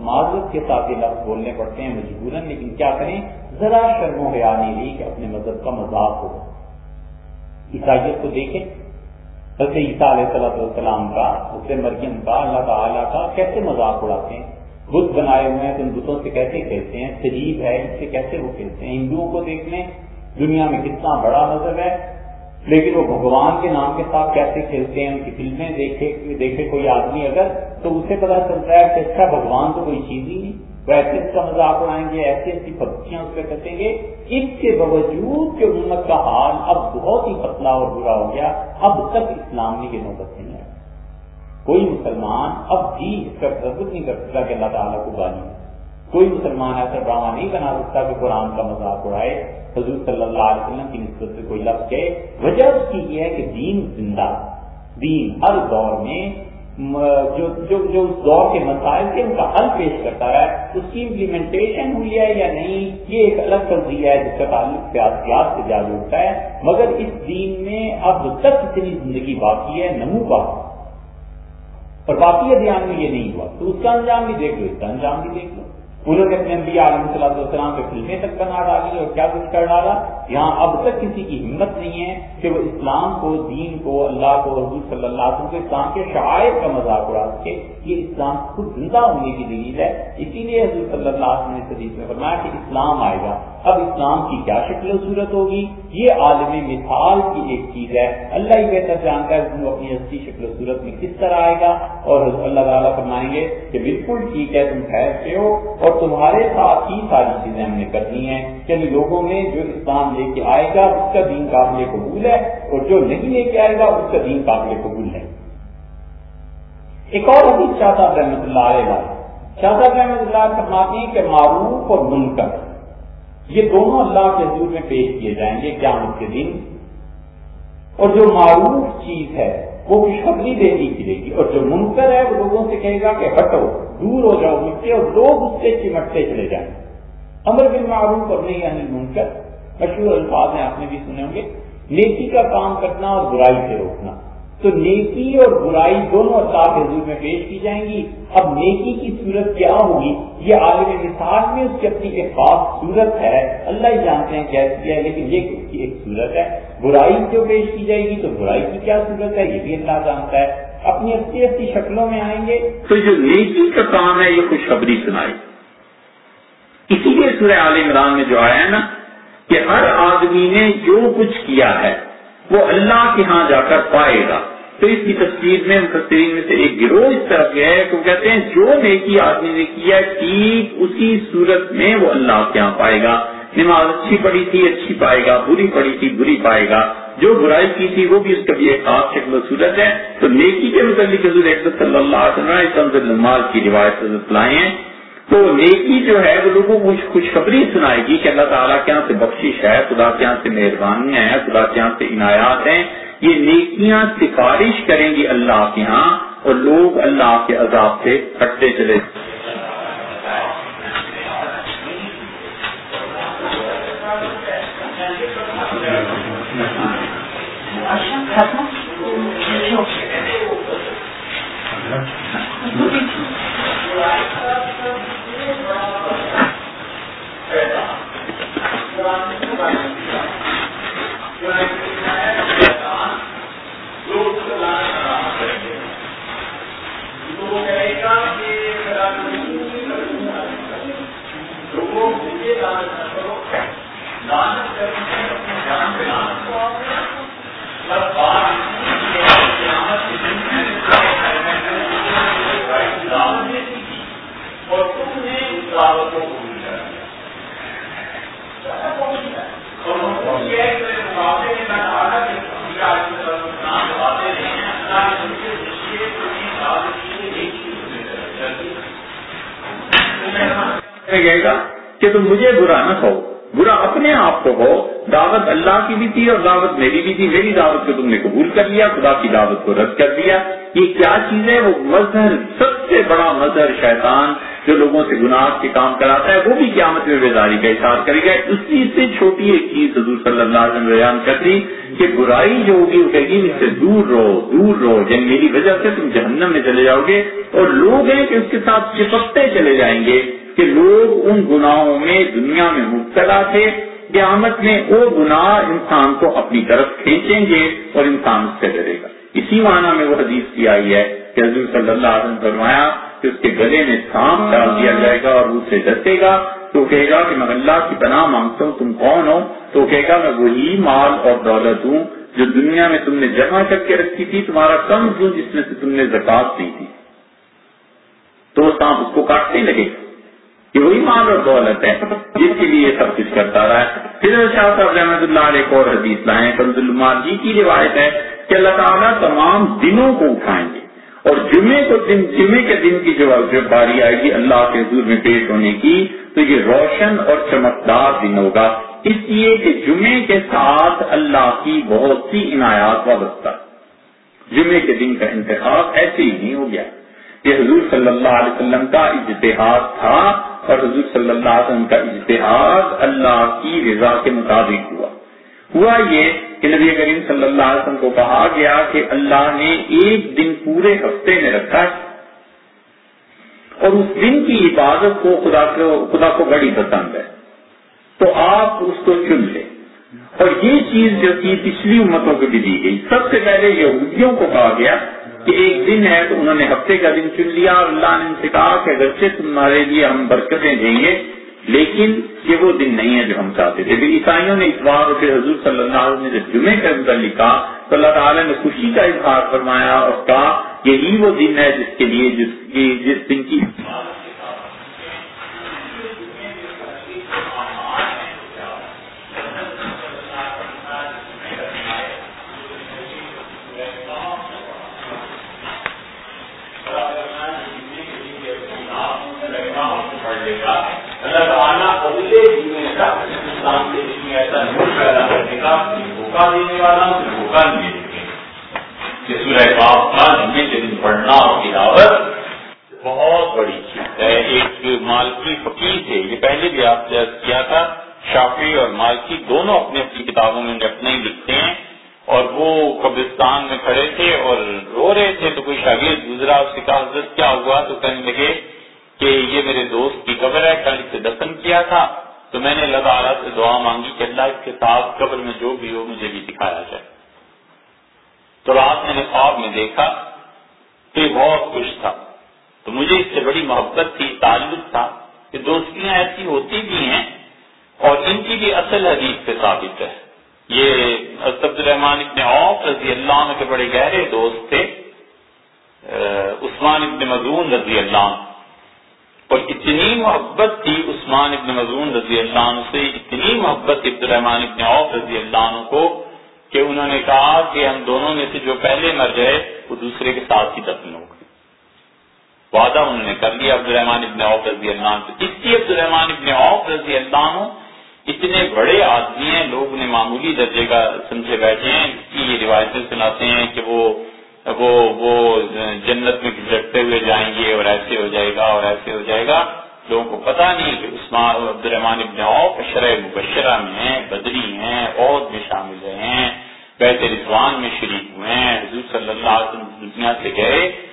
[SPEAKER 1] معذرت کے ساتھ یہ لفظ بولنے پڑتے ہیں مجبوراً، لیکن کیا کریں؟ ذرا شرم و حیا نہیں لی کہ اپنے مذہب کا مذاق ہو۔ عیسائیت کو دیکھیں۔ حضرت عیسیٰ علیہ صلاح السلام کا، حضرت مریم کا، اللہ تعالیٰ کا کیسے مذاق اڑاتے ہیں؟ بت بنائے ہوئے ہیں تو ان بتوں سے کیسے کھیلتے ہیں؟ شریف ہے، اس سے کیسے وہ کھیلتے ہیں؟ ہندوؤں کو دیکھ لیں، دنیا میں کتنا بڑا مذہب ہے۔ لیکن وہ بھگوان کے نام کے ساتھ کیسے کھیلتے ہیں، ان کی فلمیں دیکھے دیکھے کوئی آدمی اگر، تو اسے پتا چلتا ہے کہ اچھا بھگوان تو کوئی چیز ہی نہیں۔ وہ ایسے اس کا مذاق اڑائیں گے، ایسی ایسی پکچیاں اس پہ کٹیں گے۔ اس کے باوجود کہ امت کا حال اب بہت ہی پتلا اور برا ہو گیا، اب تک اسلام میں یہ نوبت نہیں ہے۔ کوئی مسلمان اب بھی اس کا تصور نہیں کر سکتا کہ اللہ تعالیٰ کو گالی کوئی مسلمان ایسا ڈرامہ نہیں بنا سکتا کہ قرآن کا مذاق اڑائے۔ حضور صلی اللہ علیہ وسلم کی نسبت سے کوئی لفظ کہے۔ وجہ اس کی یہ ہے کہ دین زندہ۔ دین ہر دور میں جو جو جو اس دور کے مسائل کے ان کا حل پیش کرتا ہے، اس کی امپلیمنٹیشن ہوئی ہے یا نہیں، یہ ایک الگ فرضیہ ہے جس کا تعلق سیاسیات سے جا جڑتا ہے۔ مگر اس دین میں اب تک اتنی زندگی باقی ہے، نمو باقی۔ اور باقی ادھیان میں یہ نہیں ہوا۔ تو اس کا انجام بھی دیکھ لو، اس کا انجام بھی دیکھ لو۔ انہوں نے اپنے انبیاء علیہ صلی اللہ السلام پہ فلمیں تک بنا ڈالی اور کیا کچھ کر ڈالا؟ یہاں اب تک کسی کی ہمت نہیں ہے کہ وہ اسلام کو، دین کو، اللہ کو، حضور صلی اللہ علیہ وسلم کو اسلام کے شاعر کا مذاق اڑا سکے۔ یہ اسلام خود زندہ ہونے کی دلیل ہے۔ اسی لیے حضور صلی اللہ علیہ وسلم نے حدیث میں فرمایا کہ اسلام آئے گا۔ اب اسلام کی کیا شکل و صورت ہوگی؟ یہ عالم مثال کی ایک چیز ہے۔ اللہ ہی بہتر جانتا ہے تم اپنی اچھی شکل و صورت میں کس طرح آئے گا۔ اور اللہ تعالیٰ فرمائیں گے کہ بالکل ٹھیک ہے، تم ٹھہر سے ہو۔ اور تمہارے ساتھ ہی ساری چیزیں ہم نے کرنی ہیں۔ یعنی لوگوں میں جو اسلام لے کے آئے گا، اس کا دین قابل قبول ہے۔ اور جو نہیں لے کے آئے گا، اس کا دین قابل قبول ہے۔ ایک اور حدیث شاہ صاحب رحمۃ اللہ علیہ شاہ صاحب رحمۃ اللہ فرماتے ہیں کہ معروف اور منکر۔ یہ دونوں اللہ کے حضور میں پیش کیے جائیں گے قیامت کے دن۔ اور جو معروف چیز ہے، وہ خوشخبری دینے کی گی اور جو منکر ہے، وہ لوگوں سے کہے گا کہ ہٹو، دور ہو جاؤ مجھ سے اور لوگ اس سے چمٹتے چلے جائیں۔ امر بن معروف اور نہیں یعنی منکر مشہور الفاظ ہیں، آپ نے بھی سنے ہوں گے۔ نیکی کا کام کرنا اور برائی سے روکنا۔ تو نیکی اور برائی دونوں اللہ کے حضور میں پیش کی جائیں گی۔ اب نیکی کی صورت کیا ہوگی؟ یہ عالم مثال میں اس کی اپنی ایک خاص صورت ہے۔ اللہ ہی جانتے ہیں کیسی ہے، لیکن یہ اس کی ایک صورت ہے۔ برائی جو پیش کی جائے گی؟ تو برائی کی کیا صورت ہے؟ یہ بھی اللہ جانتا ہے۔ اپنی اچھی اچھی شکلوں میں آئیں گے۔
[SPEAKER 2] تو جو نیکی کا کام ہے، یہ خوشخبری سنائی۔ اسی لیے سورہ عال عمران میں جو آیا ہے نا، کہ ہر آدمی نے جو کچھ کیا ہے، وہ اللہ کے ہاں جا کر پائے گا۔ تو اس کی تصویر میں، مفسرین میں سے ایک گروہ اس طرح گیا ہے تو کہتے ہیں، جو نیکی آدمی نے کیا ٹھیک اسی صورت میں وہ اللہ کے یہاں پائے گا۔ نماز اچھی پڑی تھی، اچھی پائے گا۔ بری پڑی تھی، بری پائے گا۔ جو برائی کی تھی، وہ بھی اس کا بھی ایک خاص شکل و صورت ہے۔ تو نیکی کے متعلق حضور صلی اللہ علیہ وسلم کی روایت لائے ہیں۔ تو نیکی جو ہے، وہ لوگوں کو خوشخبری سنائے گی کہ اللہ تعالیٰ کے یہاں سے بخشش ہے، خدا کے یہاں سے مہربانیاں ہیں خدا کے یہاں سے عنایات ہیں۔ یہ نیکیاں سفارش کریں گی اللہ کے ہاں اور لوگ اللہ کے عذاب سے ہٹتے چلے لوگ کہے گا کہ اللہ کی بھی تھی اور دعوت میری بھی تھی، میری دعوت کو تم نے قبول کر لیا، خدا کی دعوت کو رد کر دیا۔ یہ کیا چیز ہے؟ وہ مظہر، سب سے بڑا مظہر شیطان جو لوگوں سے گناہ کے کام کراتا ہے، وہ بھی قیامت میں بیداری کا احساس کرے گا۔ اسی سے چھوٹی ایک چیز حضور صلی اللہ علیہ وسلم بیان کر دی کہ برائی جو ہوگی وہ کہے گی، اس سے دور رہو دور رہو۔ یعنی میری وجہ سے تم جہنم میں چلے جاؤ گے اور لوگ ہیں کہ اس کے ساتھ چپکتے چلے جائیں گے کہ لوگ ان گناہوں میں دنیا میں مبتلا تھے۔ قیامت میں وہ گناہ انسان کو اپنی طرف کھینچیں گے اور انسان اس سے ڈرے گا۔ اسی معنی میں وہ حدیث کی آئی ہے کہ حضور صلی اللہ علیہ وسلم فرمایا کہ اس کے گلے میں سانپ ڈال دیا جائے گا اور اسے ڈسے گا۔ تو کہے گا کہ میں اللہ کی پناہ مانگتا ہوں تم کون ہو؟ تو کہے گا میں وہی مال اور دولت ہوں جو دنیا میں تم نے جمع کر کے رکھی تھی تمہارا کم ہوں جس میں سے تم نے زکات دی تھی۔ تو وہ سانپ اس کو کاٹنے لگے۔ گا یہ وہی مال اور دولت ہے، جس کے لیے سب کچھ کرتا رہا ہے۔ پھر شاہ صاحب رحمۃ اللہ علیہ کو اور حدیث لائے کنز المال جی کی روایت ہے کہ اللہ تعالیٰ تمام دنوں کو اٹھائیں گے اور جمعے کو دن، جمعے کے دن کی جو باری آئے گی اللہ کے حضور میں پیش ہونے کی، تو یہ روشن اور چمکدار دن ہوگا۔ اس لیے کہ جمعے کے ساتھ اللہ کی بہت سی عنایات وابستہ جمعے کے دن کا انتخاب ایسے ہی نہیں ہو گیا۔ یہ حضور صلی اللہ علیہ وسلم کا اجتہاد تھا اور حضور صلی اللہ علیہ وسلم کا اجتہاد اللہ کی رضا کے مطابق ہوا۔ ہوا یہ کہ نبی کریم صلی اللہ علیہ وسلم کو کہا گیا کہ اللہ نے ایک دن پورے ہفتے میں رکھا ہے اور اس دن کی عبادت کو خدا کو خدا کو بڑی پسند ہے۔ تو آپ اس کو چن لیں۔ اور یہ چیز جو تھی پچھلی امتوں کو بھی دی گئی۔ سب سے پہلے یہودیوں کو کہا گیا کہ ایک دن ہے تو انہوں نے ہفتے کا دن چن لیا اور اللہ نے ان سے کہا کہ اگرچہ تمہارے لیے ہم برکتیں دیں گے، لیکن یہ وہ دن نہیں ہے جو ہم چاہتے تھے۔ عیسائیوں نے اس بار پھر حضور صلی اللہ علیہ وسلم نے جب جمعے کا متعلق لکھا تو اللہ تعالیٰ نے خوشی کا اظہار فرمایا اور کہا، یہی وہ دن ہے جس کے لیے جس کی جس دن کی
[SPEAKER 1] تک آنا اگلے جمعے کا اسلام کے لیے ایسا نور پیدا کرنے کا دھوکہ دینے والا دھوکہ نہیں کہ سورہ باپ کا جمعے کے دن پڑھنا کی دعوت بہت بڑی چیز ہے۔ ایک مالکی فقیر تھے۔ یہ پہلے بھی آپ سے کیا تھا شافی اور مالکی دونوں اپنی اپنی کتابوں میں اپنے ہی لکھتے ہیں
[SPEAKER 2] اور وہ قبرستان میں کھڑے تھے اور رو رہے تھے تو کوئی شاگرد گزرا، اس سے کہا حضرت کیا ہوا تو کہنے لگے کہ یہ میرے دوست کی قبر ہے، کل اسے دفن کیا تھا۔ تو میں نے اللہ تعالیٰ سے دعا مانگی کہ اللہ اس کے ساتھ قبر میں جو بھی ہو مجھے بھی دکھایا جائے۔ تو رات میں نے خواب میں دیکھا کہ بہت خوش تھا۔ تو مجھے اس سے بڑی محبت تھی تعلق تھا کہ دوستیاں ایسی ہوتی بھی ہیں اور ان کی بھی اصل حدیث سے ثابت ہے۔ یہ اسد الرحمان ابن عوف رضی اللہ عنہ کے بڑے گہرے دوست تھے عثمان ابن مضون رضی اللہ عنہ۔ اور اتنی محبت تھی عثمان ابن مضون رضی اللہ عنہ سے، اتنی محبت عبد الرحمان ابن عوف رضی اللہ عنہ کو کہ انہوں نے کہا کہ ہم دونوں میں سے جو پہلے مر جائے وہ دوسرے کے ساتھ ہی دفن ہو گئے۔ وعدہ انہوں نے کر لیا عبد الرحمان ابن عوف رضی اللہ عنہ اس لیے عبد الرحمان ابن عوف رضی اللہ عنہ اتنے بڑے آدمی ہیں، لوگ انہیں معمولی درجے کا سمجھے بیٹھے ہیں، اس کی یہ روایتیں سناتے ہیں کہ وہ وہ وہ، جنت میں گزرتے ہوئے جائیں گے اور ایسے ہو جائے گا اور ایسے ہو جائے گا۔ لوگوں کو پتا نہیں کہ عثمان عبد الرحمان ابن عوف شرح مبشرہ میں ہیں، بدری ہیں عہد میں شامل ہیں، بیت رضوان میں شریک ہوئے ہیں۔ حضور صلی اللہ علیہ وسلم دنیا سے گئے۔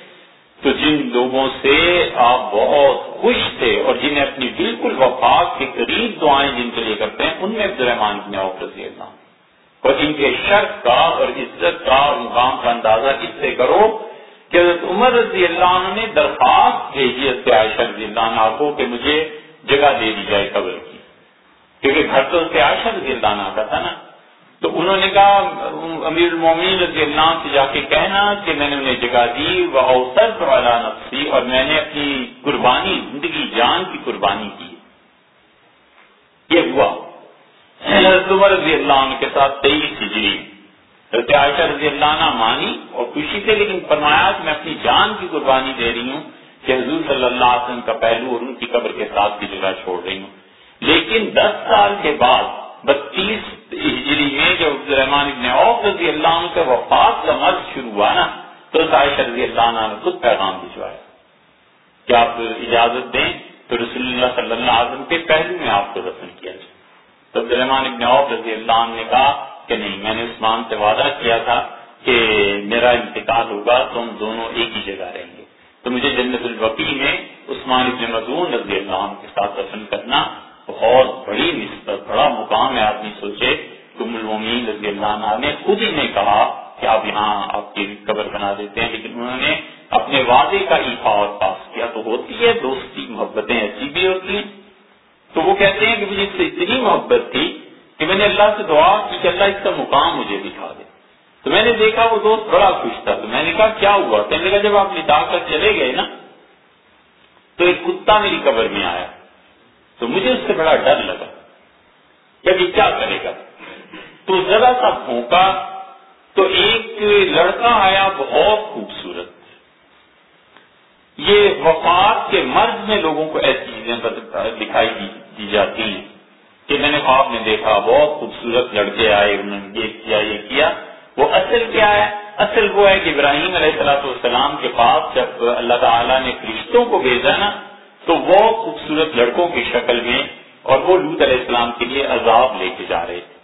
[SPEAKER 2] تو جن لوگوں سے آپ بہت خوش تھے اور جنہیں اپنی بالکل وفاق کے قریب دعائیں جن کے لیے کرتے ہیں، ان میں عبد الرحمان ابن عوف رضی اللہ اور ان کے شرف کا اور عزت کا اور مقام کا اندازہ اس سے کرو کہ حضرت عمر رضی اللہ عنہ نے درخواست بھیجی حضرت عائشہ رضی اللہ عنہ کو کہ مجھے جگہ دے دی جائے قبر کی۔ کیونکہ گھر تو حضرت عائشہ رضی اللہ عنہ کا تھا نا۔ تو انہوں نے کہا، امیر المومین رضی اللہ عنہ سے جا کے کہنا کہ میں نے انہیں جگہ دی وہ اوسر والا نفسی اور میں نے اپنی قربانی، زندگی جان کی قربانی کی۔ یہ ہوا۔ عمر رضی اللہ عنہ کے ساتھ تیئیس ہجری، حضرت عائشہ رضی اللہ عنہ مانی اور خوشی سے، لیکن فرمایا کہ میں اپنی جان کی قربانی دے رہی ہوں کہ حضور صلی اللہ علیہ وسلم کا پہلو اور ان کی قبر کے ساتھ کی جگہ چھوڑ رہی ہوں۔ لیکن دس سال کے بعد، بتیس ہجری میں جب عبد الرحمان ابن عوف رضی اللہ عنہ کے وفات کا مرض شروع ہوا نا، تو عائشہ رضی اللہ عنہ نے خود پیغام بھجوایا۔ کہ آپ اجازت دیں تو رسول اللہ صلی اللہ علیہ وسلم کے پہلو میں آپ کو دفن کیا جائے۔ تو عبدالرحمان ابن عوف رضی اللہ عنہ نے کہا کہ نہیں، میں نے عثمان سے وعدہ کیا تھا کہ میرا انتقال ہوگا تو ہم دونوں ایک ہی جگہ رہیں گے۔ تو مجھے جنت الوقی میں عثمان ابن مضون رضی اللہ عنہ کے ساتھ دفن کرنا بہت بڑی نسبت، بڑا مقام ہے۔ آدمی سوچے تم المین رضی اللہ عنہ نے خود ہی نے کہا کہ آپ یہاں آپ کی قبر بنا دیتے ہیں، لیکن انہوں نے اپنے وعدے کا ایفا اور پاس کیا۔ تو ہوتی ہے، دوستی، محبتیں ایسی بھی ہوتی ہیں۔ تو وہ کہتے ہیں کہ مجھے اس سے اتنی محبت تھی کہ میں نے اللہ سے دعا کی کہ اللہ اس کا مقام مجھے دکھا دے۔ تو میں نے دیکھا وہ دوست بڑا خوش تھا۔ تو میں نے کہا، کیا ہوا؟ کہنے لگا جب آپ نکال کر چلے گئے نا، تو ایک کتا میری قبر میں آیا۔ تو مجھے اس سے بڑا ڈر لگا۔ کہ ابھی کیا کرے گا؟ تو ذرا سا پھونکا تو ایک لڑکا آیا بہت خوبصورت۔ یہ وفات کے مرض میں لوگوں کو ایسی چیزیں دکھائی دی جاتی ہیں کہ میں نے خواب میں دیکھا، بہت خوبصورت لڑکے آئے، انہوں نے یہ کیا یہ کیا۔ وہ اصل کیا ہے؟ اصل وہ ہے کہ ابراہیم علیہ السلاۃ والسلام کے پاس جب اللہ تعالیٰ نے فرشتوں کو بھیجا نا، تو وہ خوبصورت لڑکوں کی شکل میں اور وہ لوت علیہ السلام کے لیے عذاب لے کے جا رہے۔ تھے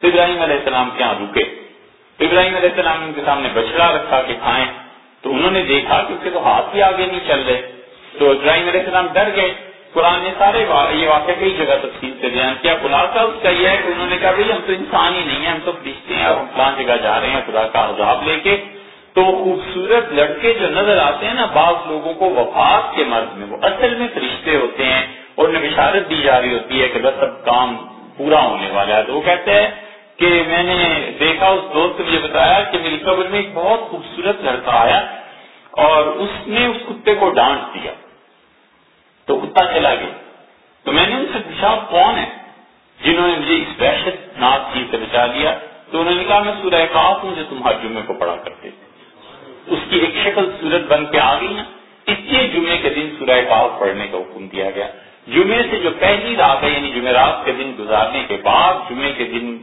[SPEAKER 2] تو ابراہیم علیہ السلام کیا رکے؟ ابراہیم علیہ السلام ان کے سامنے بچڑا رکھا کہ کھائیں۔ تو انہوں نے دیکھا کہ اس کے تو ہاتھ بھی آگے نہیں چل رہے۔ تو ابراہیم علیہ السلام ڈر گئے۔ قرآن نے سارے یہ واقعہ کئی جگہ تفصیل سے بیان کیا۔ خلاصہ اس کا یہ ہے کہ انہوں نے کہا بھائی ہم تو انسان ہی نہیں ہیں، ہم تو فرشتے ہیں اور ہم جگہ جا رہے ہیں، خدا کا عذاب لے کے۔ تو خوبصورت لڑکے جو نظر آتے ہیں نا، بعض لوگوں کو وفات کے مرض میں، وہ اصل میں فرشتے ہوتے ہیں۔ اور انہیں بشارت دی جا رہی ہوتی ہے کہ بس اب کام پورا ہونے والا ہے۔ تو وہ کہتے ہیں کہ میں نے دیکھا، اس دوست نے مجھے بتایا کہ میری قبر میں ایک بہت خوبصورت لڑکا آیا اور اس نے اس کتے کو ڈانٹ دیا۔ تو کتا چلا گیا۔ تو میں نے ان سے پوچھا، کون ہے؟ جنہوں نے مجھے اس وحشت ناک چیز سے بچا لیا۔ تو انہوں نے کہا، میں سورہ کاف ہوں جو تم ہر جمعے کو پڑھا کرتے تھے۔ اس کی ایک شکل صورت بن کے آ گئی نا۔ اس لیے جمعے کے دن سورہ کاف پڑھنے کا حکم دیا گیا۔ جمعے سے جو پہلی رات ہے یعنی جمعرات کے دن گزارنے کے بعد، جمعے کے دن،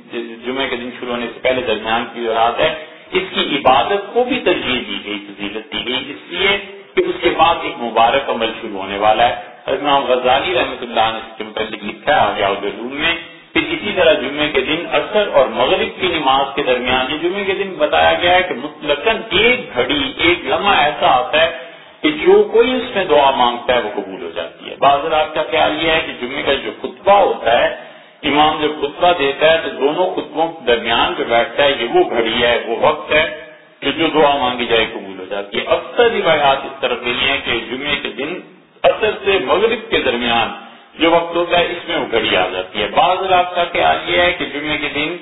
[SPEAKER 2] جمعے کے دن شروع ہونے سے پہلے درمیان کی جو رات ہے، اس کی عبادت کو بھی ترجیح دی گئی فضیلت دی گئی، اس لیے کہ اس کے بعد ایک مبارک عمل شروع ہونے والا ہے۔ امام غزالی رحمۃ اللہ نے اس کے متعلق لکھا ہے، آگے میں۔ پھر اسی طرح جمعے کے دن اثر اور مغرب کی نماز کے درمیان، یہ جمعے کے دن بتایا گیا ہے کہ مطلق ایک گھڑی، ایک لمحہ ایسا آتا ہے کہ جو کوئی اس میں دعا مانگتا ہے وہ قبول ہو جاتی ہے۔ بعض آپ کا خیال یہ ہے کہ جمعے کا جو خطبہ ہوتا ہے، امام جب خطبہ دیتا ہے تو دونوں خطبوں کے درمیان جو بیٹھتا ہے، یہ وہ گھڑی ہے، وہ وقت ہے کہ جو دعا مانگی جائے قبول ہو جاتی ہے۔ اکثر روایات اس طرف نہیں ہے کہ جمعے کے دن اثر سے مغرب کے درمیان جو وقت ہوتا ہے، اس میں وہ گھڑی آ جاتی ہے۔ بعض آپ کا خیال یہ ہے کہ جمعے کے دن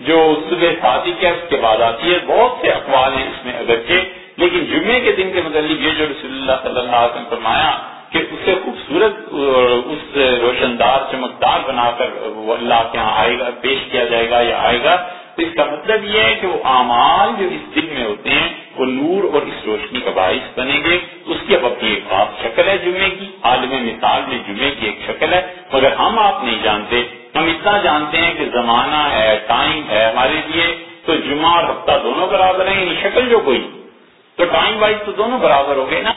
[SPEAKER 2] جو صبح شادی کے اس کے بعد آتی ہے۔ بہت سے اخبار ہیں اس میں، اگرچہ لیکن جمعے کے دن کے متعلق یہ جو رسول اللہ صلی اللہ علیہ وسلم فرمایا کہ اسے خوبصورت اس روشندار چمکدار بنا کر وہ اللہ کے یہاں آئے گا، پیش کیا جائے گا یا آئے گا، تو اس کا مطلب یہ ہے کہ وہ اعمال جو اس دن میں ہوتے ہیں، وہ نور اور اس روشنی کا باعث بنیں گے۔ اس کی اب اپنی ایک خاص شکل ہے جمعے کی، عالم مثال میں جمعے کی ایک شکل ہے۔ مگر ہم آپ نہیں جانتے، ہم اتنا جانتے ہیں کہ زمانہ ہے ٹائم ہے ہمارے لیے، تو جمعہ اور ہفتہ دونوں برابر ہیں یعنی شکل جو کوئی تو ٹائم وائز تو دونوں برابر ہو گئے نا۔